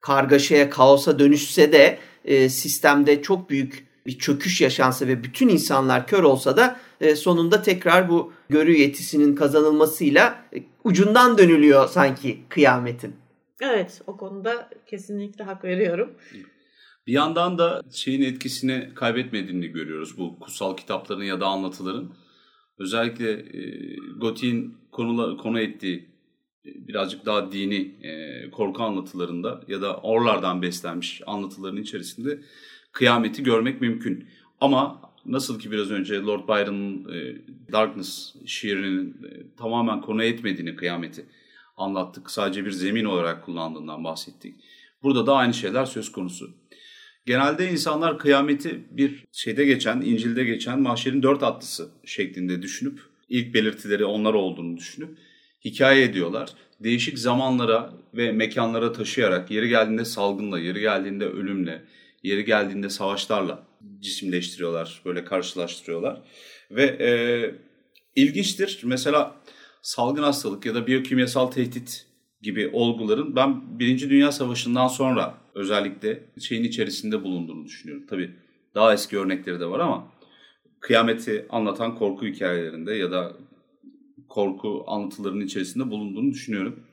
kargaşaya, kaosa dönüşse de e, sistemde çok büyük bir çöküş yaşansa ve bütün insanlar kör olsa da e, sonunda tekrar bu görü yetisinin kazanılmasıyla e, ucundan dönülüyor sanki kıyametin. Evet o konuda kesinlikle hak veriyorum. Bir yandan da şeyin etkisini kaybetmediğini görüyoruz bu kutsal kitapların ya da anlatıların. Özellikle e, Gotik'in konula, konu ettiği e, birazcık daha dini e, korku anlatılarında ya da orlardan beslenmiş anlatıların içerisinde kıyameti görmek mümkün. Ama nasıl ki biraz önce Lord Byron'ın e, Darkness şiirinin e, tamamen konu etmediğini kıyameti anlattık. Sadece bir zemin olarak kullandığından bahsettik. Burada da aynı şeyler söz konusu. Genelde insanlar kıyameti bir şeyde geçen, İncil'de geçen mahşerin dört atlısı şeklinde düşünüp, ilk belirtileri onlar olduğunu düşünüp hikaye ediyorlar. Değişik zamanlara ve mekanlara taşıyarak yeri geldiğinde salgınla, yeri geldiğinde ölümle, yeri geldiğinde savaşlarla cisimleştiriyorlar, böyle karşılaştırıyorlar. Ve e, ilginçtir mesela salgın hastalık ya da biyokimyasal tehdit gibi olguların ben Birinci Dünya Savaşı'ndan sonra özellikle şeyin içerisinde bulunduğunu düşünüyorum. Tabii daha eski örnekleri de var ama kıyameti anlatan korku hikayelerinde ya da korku anlatılarının içerisinde bulunduğunu düşünüyorum.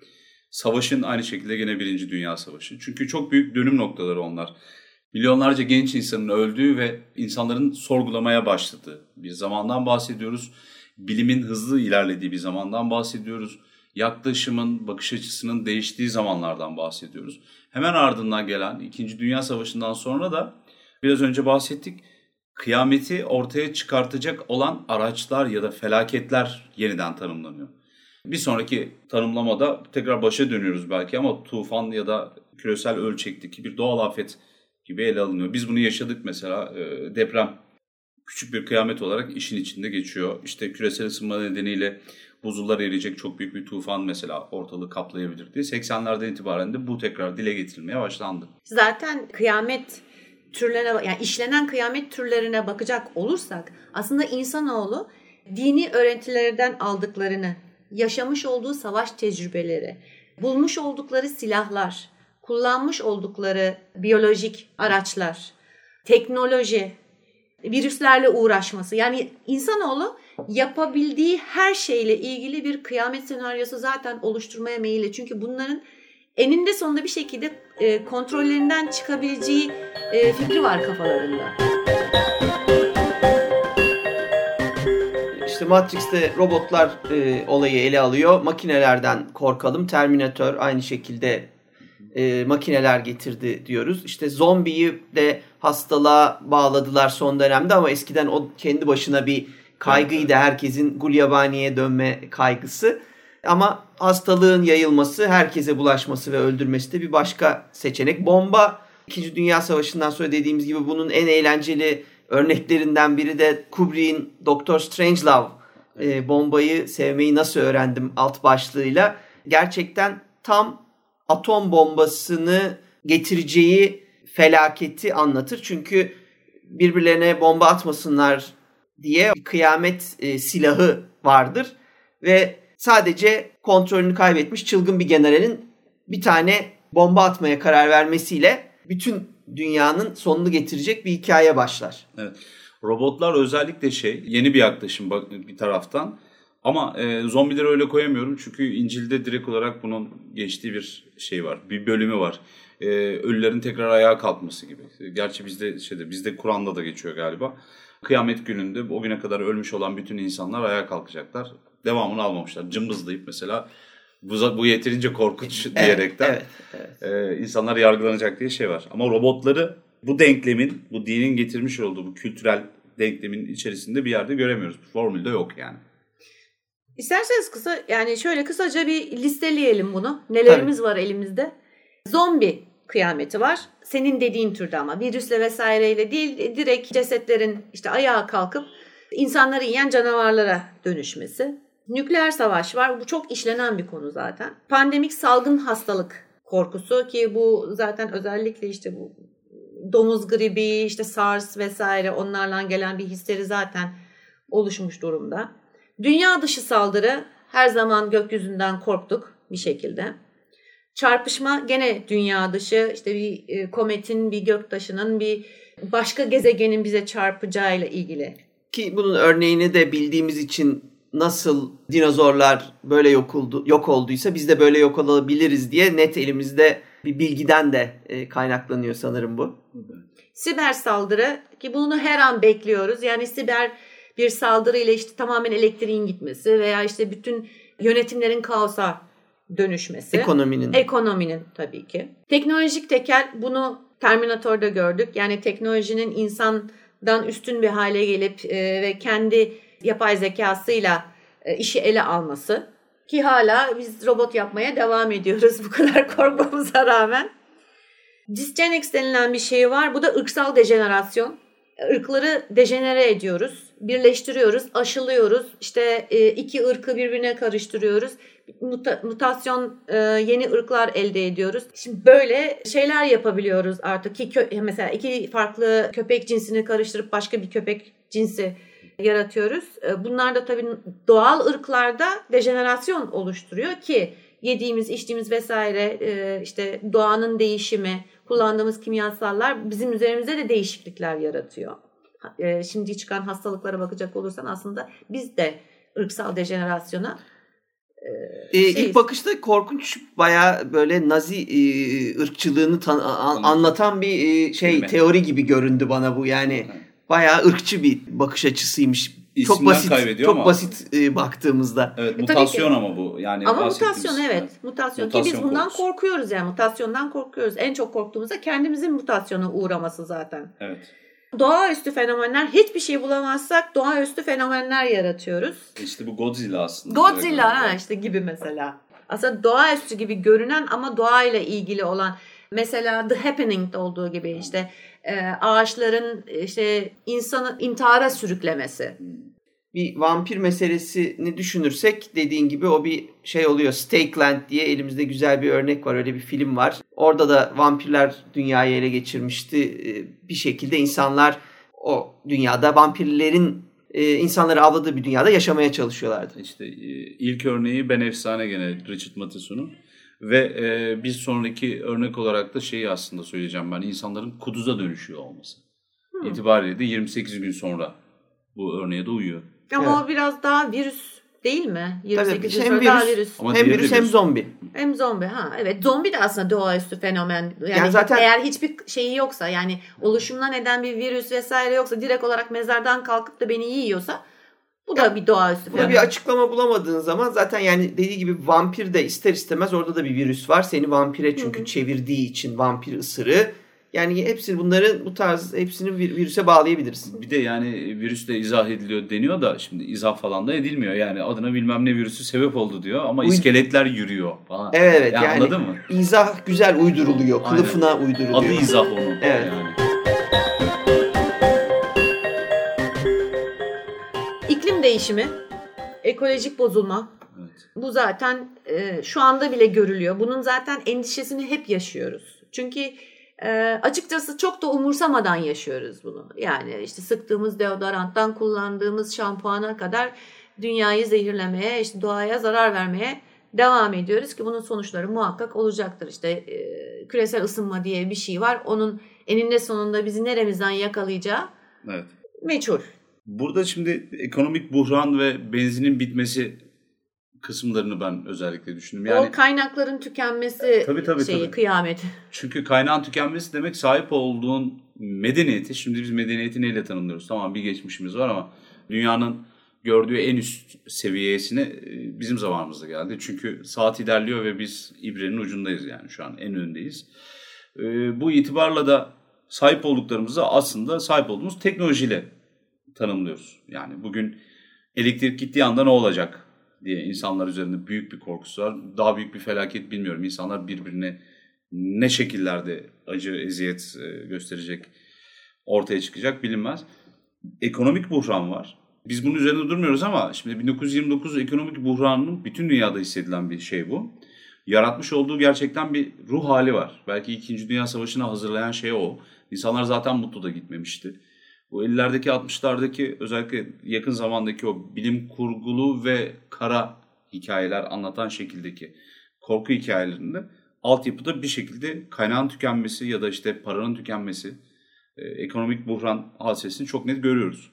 Savaşın aynı şekilde gene Birinci Dünya Savaşı. Çünkü çok büyük dönüm noktaları onlar. Milyonlarca genç insanın öldüğü ve insanların sorgulamaya başladığı bir zamandan bahsediyoruz. Bilimin hızlı ilerlediği bir zamandan bahsediyoruz yaklaşımın, bakış açısının değiştiği zamanlardan bahsediyoruz. Hemen ardından gelen İkinci Dünya Savaşı'ndan sonra da biraz önce bahsettik. Kıyameti ortaya çıkartacak olan araçlar ya da felaketler yeniden tanımlanıyor. Bir sonraki tanımlamada tekrar başa dönüyoruz belki ama tufan ya da küresel ölçekteki bir doğal afet gibi ele alınıyor. Biz bunu yaşadık mesela deprem küçük bir kıyamet olarak işin içinde geçiyor. İşte küresel ısınma nedeniyle buzullar eriyecek çok büyük bir tufan mesela ortalığı kaplayabilirdi. 80'lerden itibaren de bu tekrar dile getirilmeye başlandı. Zaten kıyamet türlerine yani işlenen kıyamet türlerine bakacak olursak aslında insanoğlu dini öğretilerden aldıklarını, yaşamış olduğu savaş tecrübeleri, bulmuş oldukları silahlar, kullanmış oldukları biyolojik araçlar, teknoloji, virüslerle uğraşması. Yani insanoğlu yapabildiği her şeyle ilgili bir kıyamet senaryosu zaten oluşturmaya meyilli. Çünkü bunların eninde sonunda bir şekilde e, kontrollerinden çıkabileceği e, fikri var kafalarında. İşte Matrix'te robotlar e, olayı ele alıyor. Makinelerden korkalım. Terminator aynı şekilde e, makineler getirdi diyoruz. İşte zombiyi de hastalığa bağladılar son dönemde ama eskiden o kendi başına bir kaygıydı herkesin gulyabaniye dönme kaygısı. Ama hastalığın yayılması, herkese bulaşması ve öldürmesi de bir başka seçenek. Bomba İkinci Dünya Savaşı'ndan sonra dediğimiz gibi bunun en eğlenceli örneklerinden biri de Kubrick'in Doctor Strangelove e, bombayı sevmeyi nasıl öğrendim alt başlığıyla. Gerçekten tam atom bombasını getireceği felaketi anlatır. Çünkü birbirlerine bomba atmasınlar diye kıyamet e, silahı vardır ve sadece kontrolünü kaybetmiş çılgın bir generalin bir tane bomba atmaya karar vermesiyle bütün dünyanın sonunu getirecek bir hikaye başlar. Evet. Robotlar özellikle şey yeni bir yaklaşım bir taraftan. Ama e, zombileri öyle koyamıyorum çünkü İncil'de direkt olarak bunun geçtiği bir şey var. Bir bölümü var. E, ölülerin tekrar ayağa kalkması gibi. Gerçi bizde şeyde bizde Kur'an'da da geçiyor galiba. Kıyamet gününde o güne kadar ölmüş olan bütün insanlar ayağa kalkacaklar. Devamını almamışlar. Cımbızlayıp mesela bu, bu yeterince korkunç evet, diyerekten evet, evet. E, insanlar yargılanacak diye şey var. Ama robotları bu denklemin, bu dinin getirmiş olduğu bu kültürel denklemin içerisinde bir yerde göremiyoruz. Formülde yok yani. İsterseniz kısa yani şöyle kısaca bir listeleyelim bunu. Nelerimiz Tabii. var elimizde? Zombi kıyameti var. Senin dediğin türde ama virüsle vesaireyle değil direkt cesetlerin işte ayağa kalkıp insanları yiyen canavarlara dönüşmesi. Nükleer savaş var. Bu çok işlenen bir konu zaten. Pandemik salgın hastalık korkusu ki bu zaten özellikle işte bu domuz gribi, işte SARS vesaire onlarla gelen bir histeri zaten oluşmuş durumda. Dünya dışı saldırı her zaman gökyüzünden korktuk bir şekilde. Çarpışma gene dünya dışı işte bir e, kometin, bir göktaşının, bir başka gezegenin bize çarpacağıyla ilgili. Ki bunun örneğini de bildiğimiz için nasıl dinozorlar böyle yok, oldu, yok olduysa biz de böyle yok olabiliriz diye net elimizde bir bilgiden de e, kaynaklanıyor sanırım bu. Siber saldırı ki bunu her an bekliyoruz. Yani siber bir saldırı ile işte tamamen elektriğin gitmesi veya işte bütün yönetimlerin kaosa dönüşmesi. Ekonominin. Ekonominin tabii ki. Teknolojik tekel bunu Terminator'da gördük. Yani teknolojinin insandan üstün bir hale gelip e, ve kendi yapay zekasıyla e, işi ele alması. Ki hala biz robot yapmaya devam ediyoruz bu kadar korkmamıza rağmen. Dysgenics denilen bir şey var. Bu da ırksal dejenerasyon. Irkları dejenere ediyoruz, birleştiriyoruz, aşılıyoruz. İşte e, iki ırkı birbirine karıştırıyoruz. Muta, mutasyon e, yeni ırklar elde ediyoruz. Şimdi böyle şeyler yapabiliyoruz artık. Ki kö, mesela iki farklı köpek cinsini karıştırıp başka bir köpek cinsi yaratıyoruz. E, bunlar da tabii doğal ırklarda dejenerasyon oluşturuyor ki yediğimiz, içtiğimiz vesaire işte doğanın değişimi, kullandığımız kimyasallar bizim üzerimizde de değişiklikler yaratıyor. E, şimdi çıkan hastalıklara bakacak olursan aslında biz de ırksal dejenerasyona e, ee, ilk bakışta korkunç baya böyle Nazi e, ırkçılığını tan- an- anlatan bir e, şey teori gibi göründü bana bu yani bayağı ırkçı bir bakış açısıymış. İsimden çok basit çok ama. basit e, baktığımızda. Evet e, mutasyon ama bu. Yani ama mutasyon evet. Mutasyon. mutasyon ki biz bundan korkusu. korkuyoruz yani mutasyondan korkuyoruz. En çok korktuğumuz da kendimizin mutasyona uğraması zaten. Evet. Doğaüstü fenomenler hiçbir şey bulamazsak doğaüstü fenomenler yaratıyoruz. İşte bu Godzilla aslında. Godzilla ha işte gibi mesela. Aslında doğaüstü gibi görünen ama doğayla ilgili olan mesela The Happening'de olduğu gibi işte e, ağaçların işte insanı intihara sürüklemesi. Bir vampir meselesini düşünürsek dediğin gibi o bir şey oluyor. Stakeland diye elimizde güzel bir örnek var. Öyle bir film var. Orada da vampirler dünyayı ele geçirmişti. E, bir şekilde insanlar o dünyada vampirlerin e, insanları avladığı bir dünyada yaşamaya çalışıyorlardı. İşte ilk örneği Ben Efsane gene Richard Matheson'un. Ve e, bir sonraki örnek olarak da şeyi aslında söyleyeceğim ben insanların kuduza dönüşüyor olması. Hmm. İtibariyle de 28 gün sonra bu örneğe de uyuyor. Ama evet. o biraz daha virüs değil mi? 28 Tabii, hem virüs, daha virüs. Ama hem virüs hem zombi. Hem zombi ha evet zombi de aslında doğaüstü fenomen. Yani, yani zaten eğer hiçbir şeyi yoksa yani oluşumuna neden bir virüs vesaire yoksa direkt olarak mezardan kalkıp da beni yiyorsa bu da bir doğaüstü Buna bir açıklama bulamadığın zaman zaten yani dediği gibi vampir de ister istemez orada da bir virüs var. Seni vampire çünkü Hı-hı. çevirdiği için vampir ısırı. Yani hepsi bunların bu tarz hepsini virüse bağlayabiliriz. Bir de yani virüsle izah ediliyor deniyor da şimdi izah falan da edilmiyor. Yani adına bilmem ne virüsü sebep oldu diyor ama Uy- iskeletler yürüyor falan. Evet evet yani, yani anladın mı? İzah güzel uyduruluyor. Aynen. Kılıfına uyduruluyor. Adı izah onun. Evet. Yani. İklim değişimi, ekolojik bozulma. Evet. Bu zaten e, şu anda bile görülüyor. Bunun zaten endişesini hep yaşıyoruz. Çünkü e, açıkçası çok da umursamadan yaşıyoruz bunu. Yani işte sıktığımız deodoranttan kullandığımız şampuana kadar dünyayı zehirlemeye, işte doğaya zarar vermeye devam ediyoruz ki bunun sonuçları muhakkak olacaktır. İşte e, küresel ısınma diye bir şey var. Onun eninde sonunda bizi neremizden yakalayacağı Evet. meçhul. Burada şimdi ekonomik buhran ve benzinin bitmesi kısımlarını ben özellikle düşündüm. Yani o kaynakların tükenmesi Tabii, tabii, şeyi tabii. kıyamet. çünkü kaynağın tükenmesi demek sahip olduğun medeniyeti. Şimdi biz medeniyeti neyle tanımlıyoruz? Tamam bir geçmişimiz var ama dünyanın gördüğü en üst seviyesine e, bizim zamanımızda geldi. Çünkü saat ilerliyor ve biz ibrenin ucundayız yani şu an en öndeyiz. E, Bu itibarla da sahip olduklarımızı aslında sahip olduğumuz teknolojiyle tanımlıyoruz. Yani bugün elektrik gittiği anda ne olacak diye insanlar üzerinde büyük bir korkusu var. Daha büyük bir felaket bilmiyorum. İnsanlar birbirine ne şekillerde acı, eziyet e, gösterecek, ortaya çıkacak bilinmez. Ekonomik buhran var. Biz bunun üzerinde durmuyoruz ama şimdi 1929 ekonomik buhranının bütün dünyada hissedilen bir şey bu. Yaratmış olduğu gerçekten bir ruh hali var. Belki 2. Dünya Savaşı'na hazırlayan şey o. İnsanlar zaten mutlu da gitmemişti. Bu 50'lerdeki 60'lardaki özellikle yakın zamandaki o bilim kurgulu ve kara hikayeler anlatan şekildeki korku hikayelerinde altyapıda bir şekilde kaynağın tükenmesi ya da işte paranın tükenmesi, e, ekonomik buhran hadisesini çok net görüyoruz.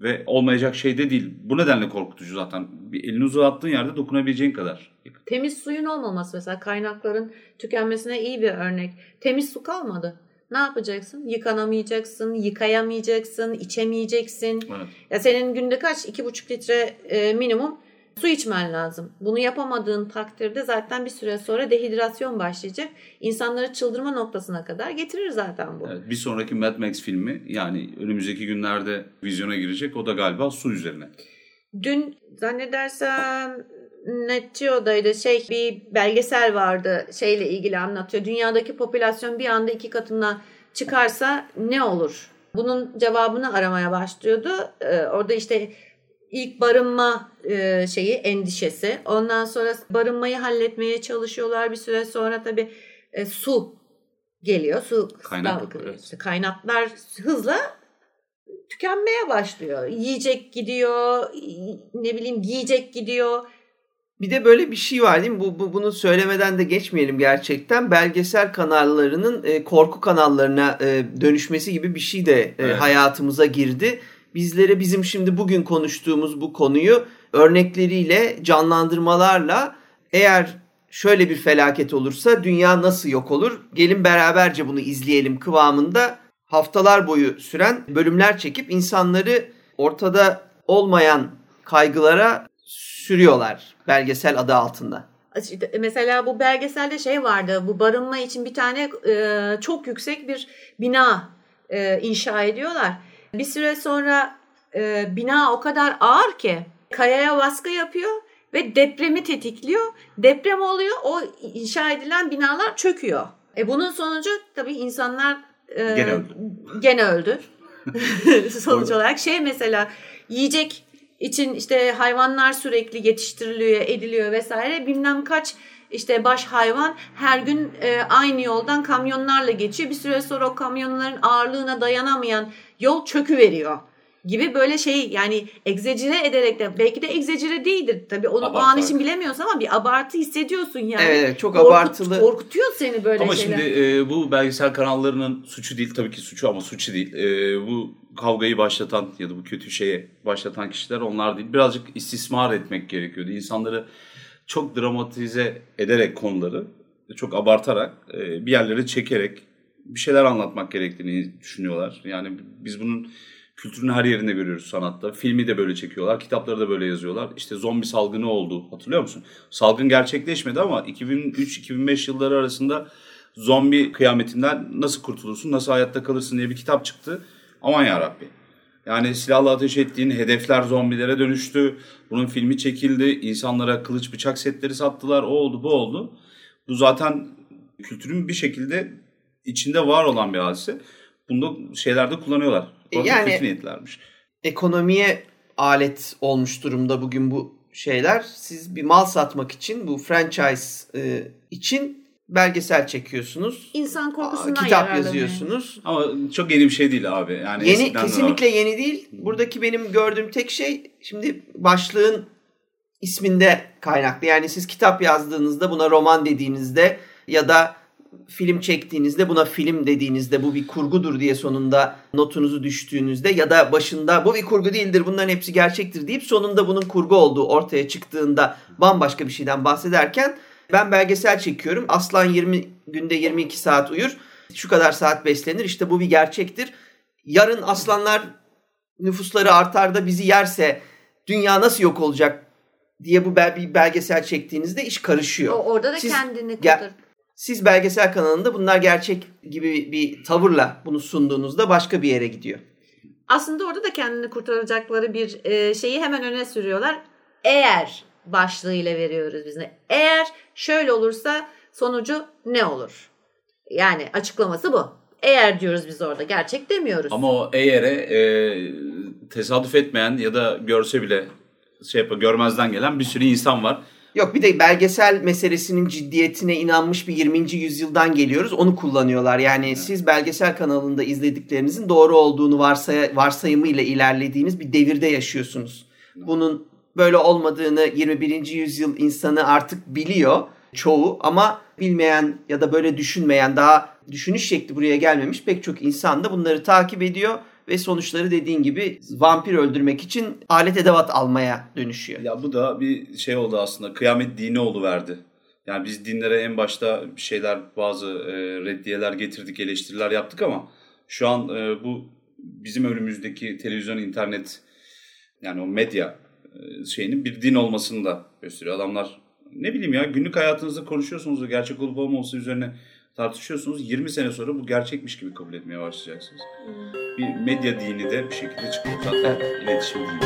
Ve olmayacak şey de değil. Bu nedenle korkutucu zaten. Bir elini uzattığın yerde dokunabileceğin kadar. Temiz suyun olmaması mesela kaynakların tükenmesine iyi bir örnek. Temiz su kalmadı. Ne yapacaksın? Yıkanamayacaksın, yıkayamayacaksın, içemeyeceksin. Evet. Ya senin günde kaç? iki buçuk litre e, minimum su içmen lazım. Bunu yapamadığın takdirde zaten bir süre sonra dehidrasyon başlayacak. İnsanları çıldırma noktasına kadar getirir zaten bu. Evet, bir sonraki Mad Max filmi yani önümüzdeki günlerde vizyona girecek. O da galiba su üzerine. Dün zannedersem Netgeo'daydı şey bir belgesel vardı şeyle ilgili anlatıyor. Dünyadaki popülasyon bir anda iki katına çıkarsa ne olur? Bunun cevabını aramaya başlıyordu. Ee, orada işte ilk barınma e, şeyi endişesi. Ondan sonra barınmayı halletmeye çalışıyorlar. Bir süre sonra tabii e, su geliyor. Su Kaynak, evet. işte kaynaklar hızla tükenmeye başlıyor. Yiyecek gidiyor, ne bileyim giyecek gidiyor. Bir de böyle bir şey var değil mi? Bu, bu bunu söylemeden de geçmeyelim gerçekten. Belgesel kanallarının e, korku kanallarına e, dönüşmesi gibi bir şey de e, Evet. hayatımıza girdi. Bizlere bizim şimdi bugün konuştuğumuz bu konuyu örnekleriyle, canlandırmalarla eğer şöyle bir felaket olursa dünya nasıl yok olur? Gelin beraberce bunu izleyelim kıvamında haftalar boyu süren bölümler çekip insanları ortada olmayan kaygılara sürüyorlar belgesel adı altında. İşte Mesela bu belgeselde şey vardı. Bu barınma için bir tane e, çok yüksek bir bina e, inşa ediyorlar. Bir süre sonra e, bina o kadar ağır ki kayaya baskı yapıyor ve depremi tetikliyor. Deprem oluyor. O inşa edilen binalar çöküyor. E bunun sonucu tabii insanlar e, Gene öldü. Gene öldü. Sonuç olarak şey mesela yiyecek için işte hayvanlar sürekli yetiştiriliyor, ediliyor vesaire. Bilmem kaç işte baş hayvan her gün e, aynı yoldan kamyonlarla geçiyor. Bir süre sonra o kamyonların ağırlığına dayanamayan yol çökü veriyor gibi böyle şey yani egzecire ederek de belki de egzecire değildir. Tabii onu o an Abartarak. için bilemiyorsun ama bir abartı hissediyorsun yani. Evet, evet çok Korkut- abartılı. Korkutuyor seni böyle Ama şeyler. şimdi e, bu belgesel kanallarının suçu değil tabii ki suçu ama suçu değil. E, bu kavgayı başlatan ya da bu kötü şeye başlatan kişiler onlar değil. Birazcık istismar etmek gerekiyordu. İnsanları çok dramatize ederek konuları, çok abartarak e, bir yerlere çekerek bir şeyler anlatmak gerektiğini düşünüyorlar. Yani biz bunun kültürün her yerinde görüyoruz sanatta. Filmi de böyle çekiyorlar, kitapları da böyle yazıyorlar. İşte zombi salgını oldu hatırlıyor musun? Salgın gerçekleşmedi ama 2003-2005 yılları arasında zombi kıyametinden nasıl kurtulursun, nasıl hayatta kalırsın diye bir kitap çıktı. Aman yarabbi. Yani silahla ateş ettiğin hedefler zombilere dönüştü. Bunun filmi çekildi. İnsanlara kılıç bıçak setleri sattılar. O oldu bu oldu. Bu zaten kültürün bir şekilde içinde var olan bir hadise. Bunda şeylerde kullanıyorlar. Yani- kötü niyetlermiş. ekonomiye alet olmuş durumda bugün bu şeyler. Siz bir mal satmak için bu franchise e, için belgesel çekiyorsunuz. İnsan korkusundan kitap yazıyorsunuz. Ama çok yeni bir şey değil abi. Yani Yeni kesinlikle var. yeni değil. Buradaki benim gördüğüm tek şey şimdi başlığın isminde kaynaklı. Yani siz kitap yazdığınızda buna roman dediğinizde ya da film çektiğinizde buna film dediğinizde bu bir kurgudur diye sonunda notunuzu düştüğünüzde ya da başında bu bir kurgu değildir bunların hepsi gerçektir deyip sonunda bunun kurgu olduğu ortaya çıktığında bambaşka bir şeyden bahsederken ben belgesel çekiyorum. Aslan 20 günde 22 saat uyur. Şu kadar saat beslenir. İşte bu bir gerçektir. Yarın aslanlar nüfusları artar da bizi yerse dünya nasıl yok olacak diye bu bel- bir belgesel çektiğinizde iş karışıyor. O, orada da Siz- kendini kurtar. Siz belgesel kanalında bunlar gerçek gibi bir tavırla bunu sunduğunuzda başka bir yere gidiyor. Aslında orada da kendini kurtaracakları bir e, şeyi hemen öne sürüyorlar. Eğer başlığıyla veriyoruz biz de. Eğer şöyle olursa sonucu ne olur? Yani açıklaması bu. Eğer diyoruz biz orada gerçek demiyoruz. Ama o eğere e, tesadüf etmeyen ya da görse bile şey yapar, görmezden gelen bir sürü insan var. Yok bir de belgesel meselesinin ciddiyetine inanmış bir 20. yüzyıldan geliyoruz. Onu kullanıyorlar. Yani siz belgesel kanalında izlediklerinizin doğru olduğunu varsay varsayımıyla ilerlediğiniz bir devirde yaşıyorsunuz. Bunun böyle olmadığını 21. yüzyıl insanı artık biliyor çoğu ama bilmeyen ya da böyle düşünmeyen daha düşünüş şekli buraya gelmemiş pek çok insan da bunları takip ediyor ve sonuçları dediğin gibi vampir öldürmek için alet edevat almaya dönüşüyor. Ya bu da bir şey oldu aslında. Kıyamet dini verdi. Yani biz dinlere en başta şeyler bazı e, reddiyeler getirdik, eleştiriler yaptık ama şu an e, bu bizim önümüzdeki televizyon, internet yani o medya e, şeyinin bir din olmasını da gösteriyor. Adamlar ne bileyim ya günlük hayatınızda konuşuyorsunuz da gerçek olup olmaması üzerine tartışıyorsunuz. 20 sene sonra bu gerçekmiş gibi kabul etmeye başlayacaksınız. Bir medya dini de bir şekilde çıkıyor zaten. iletişim dini.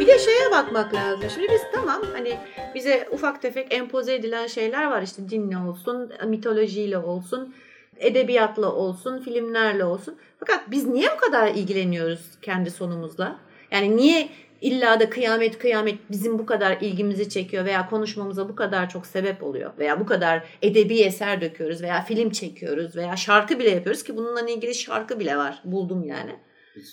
Bir de şeye bakmak lazım. Şimdi biz tamam hani bize ufak tefek empoze edilen şeyler var işte dinle olsun, mitolojiyle olsun, edebiyatla olsun, filmlerle olsun. Fakat biz niye bu kadar ilgileniyoruz kendi sonumuzla? Yani niye illa da kıyamet kıyamet bizim bu kadar ilgimizi çekiyor veya konuşmamıza bu kadar çok sebep oluyor veya bu kadar edebi eser döküyoruz veya film çekiyoruz veya şarkı bile yapıyoruz ki bununla ilgili şarkı bile var. Buldum yani.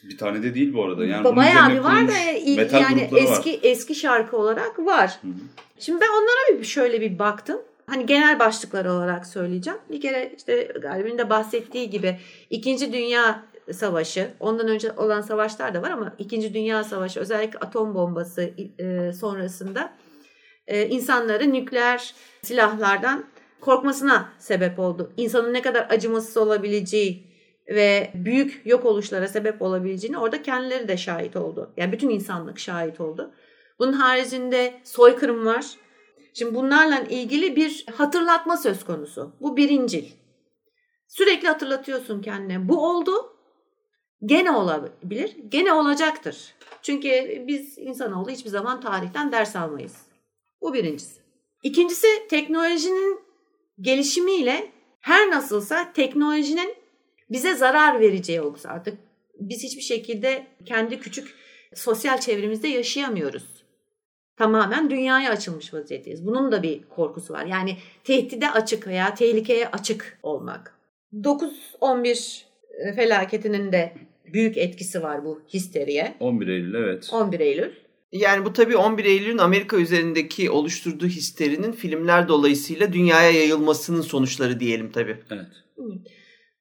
Bir tane de değil bu arada. Yani bunun Bayağı bir var da metal yani grupları var. eski eski şarkı olarak var. Hı hı. Şimdi ben onlara bir şöyle bir baktım. Hani genel başlıklar olarak söyleyeceğim. Bir kere işte Galip'in de bahsettiği gibi İkinci Dünya Savaşı, ondan önce olan savaşlar da var ama İkinci Dünya Savaşı özellikle atom bombası e, sonrasında e, insanların nükleer silahlardan korkmasına sebep oldu. İnsanın ne kadar acımasız olabileceği ve büyük yok oluşlara sebep olabileceğini orada kendileri de şahit oldu. Yani bütün insanlık şahit oldu. Bunun haricinde soykırım var. Şimdi bunlarla ilgili bir hatırlatma söz konusu. Bu birincil. Sürekli hatırlatıyorsun kendine. Bu oldu. Gene olabilir. Gene olacaktır. Çünkü biz insanoğlu hiçbir zaman tarihten ders almayız. Bu birincisi. İkincisi teknolojinin gelişimiyle her nasılsa teknolojinin bize zarar vereceği olgusu. Artık biz hiçbir şekilde kendi küçük sosyal çevremizde yaşayamıyoruz. Tamamen dünyaya açılmış vaziyetteyiz. Bunun da bir korkusu var. Yani tehdide açık veya tehlikeye açık olmak. 9-11 felaketinin de büyük etkisi var bu histeriye. 11 Eylül evet. 11 Eylül. Yani bu tabii 11 Eylül'ün Amerika üzerindeki oluşturduğu histerinin filmler dolayısıyla dünyaya yayılmasının sonuçları diyelim tabii. Evet.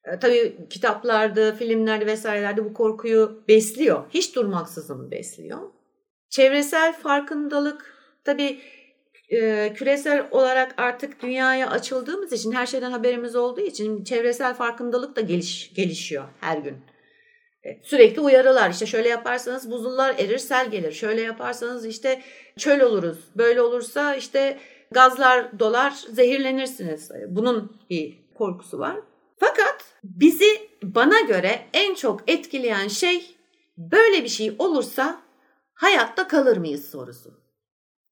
E, tabii kitaplarda, filmlerde vesairelerde bu korkuyu besliyor. Hiç durmaksızın besliyor. Çevresel farkındalık tabii e, küresel olarak artık dünyaya açıldığımız için her şeyden haberimiz olduğu için çevresel farkındalık da geliş, gelişiyor her gün. E, Sürekli uyarılar işte şöyle yaparsanız buzullar erir sel gelir. Şöyle yaparsanız işte çöl oluruz. Böyle olursa işte gazlar dolar zehirlenirsiniz. E, Bunun bir korkusu var. Fakat bizi bana göre en çok etkileyen şey böyle bir şey olursa hayatta kalır mıyız sorusu.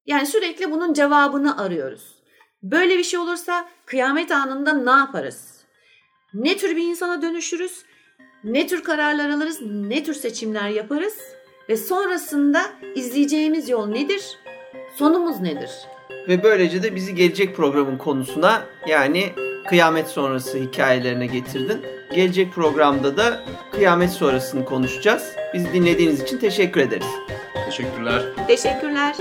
Yani sürekli bunun cevabını arıyoruz. Böyle bir şey olursa kıyamet anında ne yaparız? Ne tür bir insana dönüşürüz? Ne tür kararlar alırız? Ne tür seçimler yaparız? Ve sonrasında izleyeceğimiz yol nedir? Sonumuz nedir? Ve böylece de bizi gelecek programın konusuna yani kıyamet sonrası hikayelerine getirdin. Gelecek programda da kıyamet sonrasını konuşacağız. Bizi dinlediğiniz için teşekkür ederiz. Teşekkürler. Teşekkürler.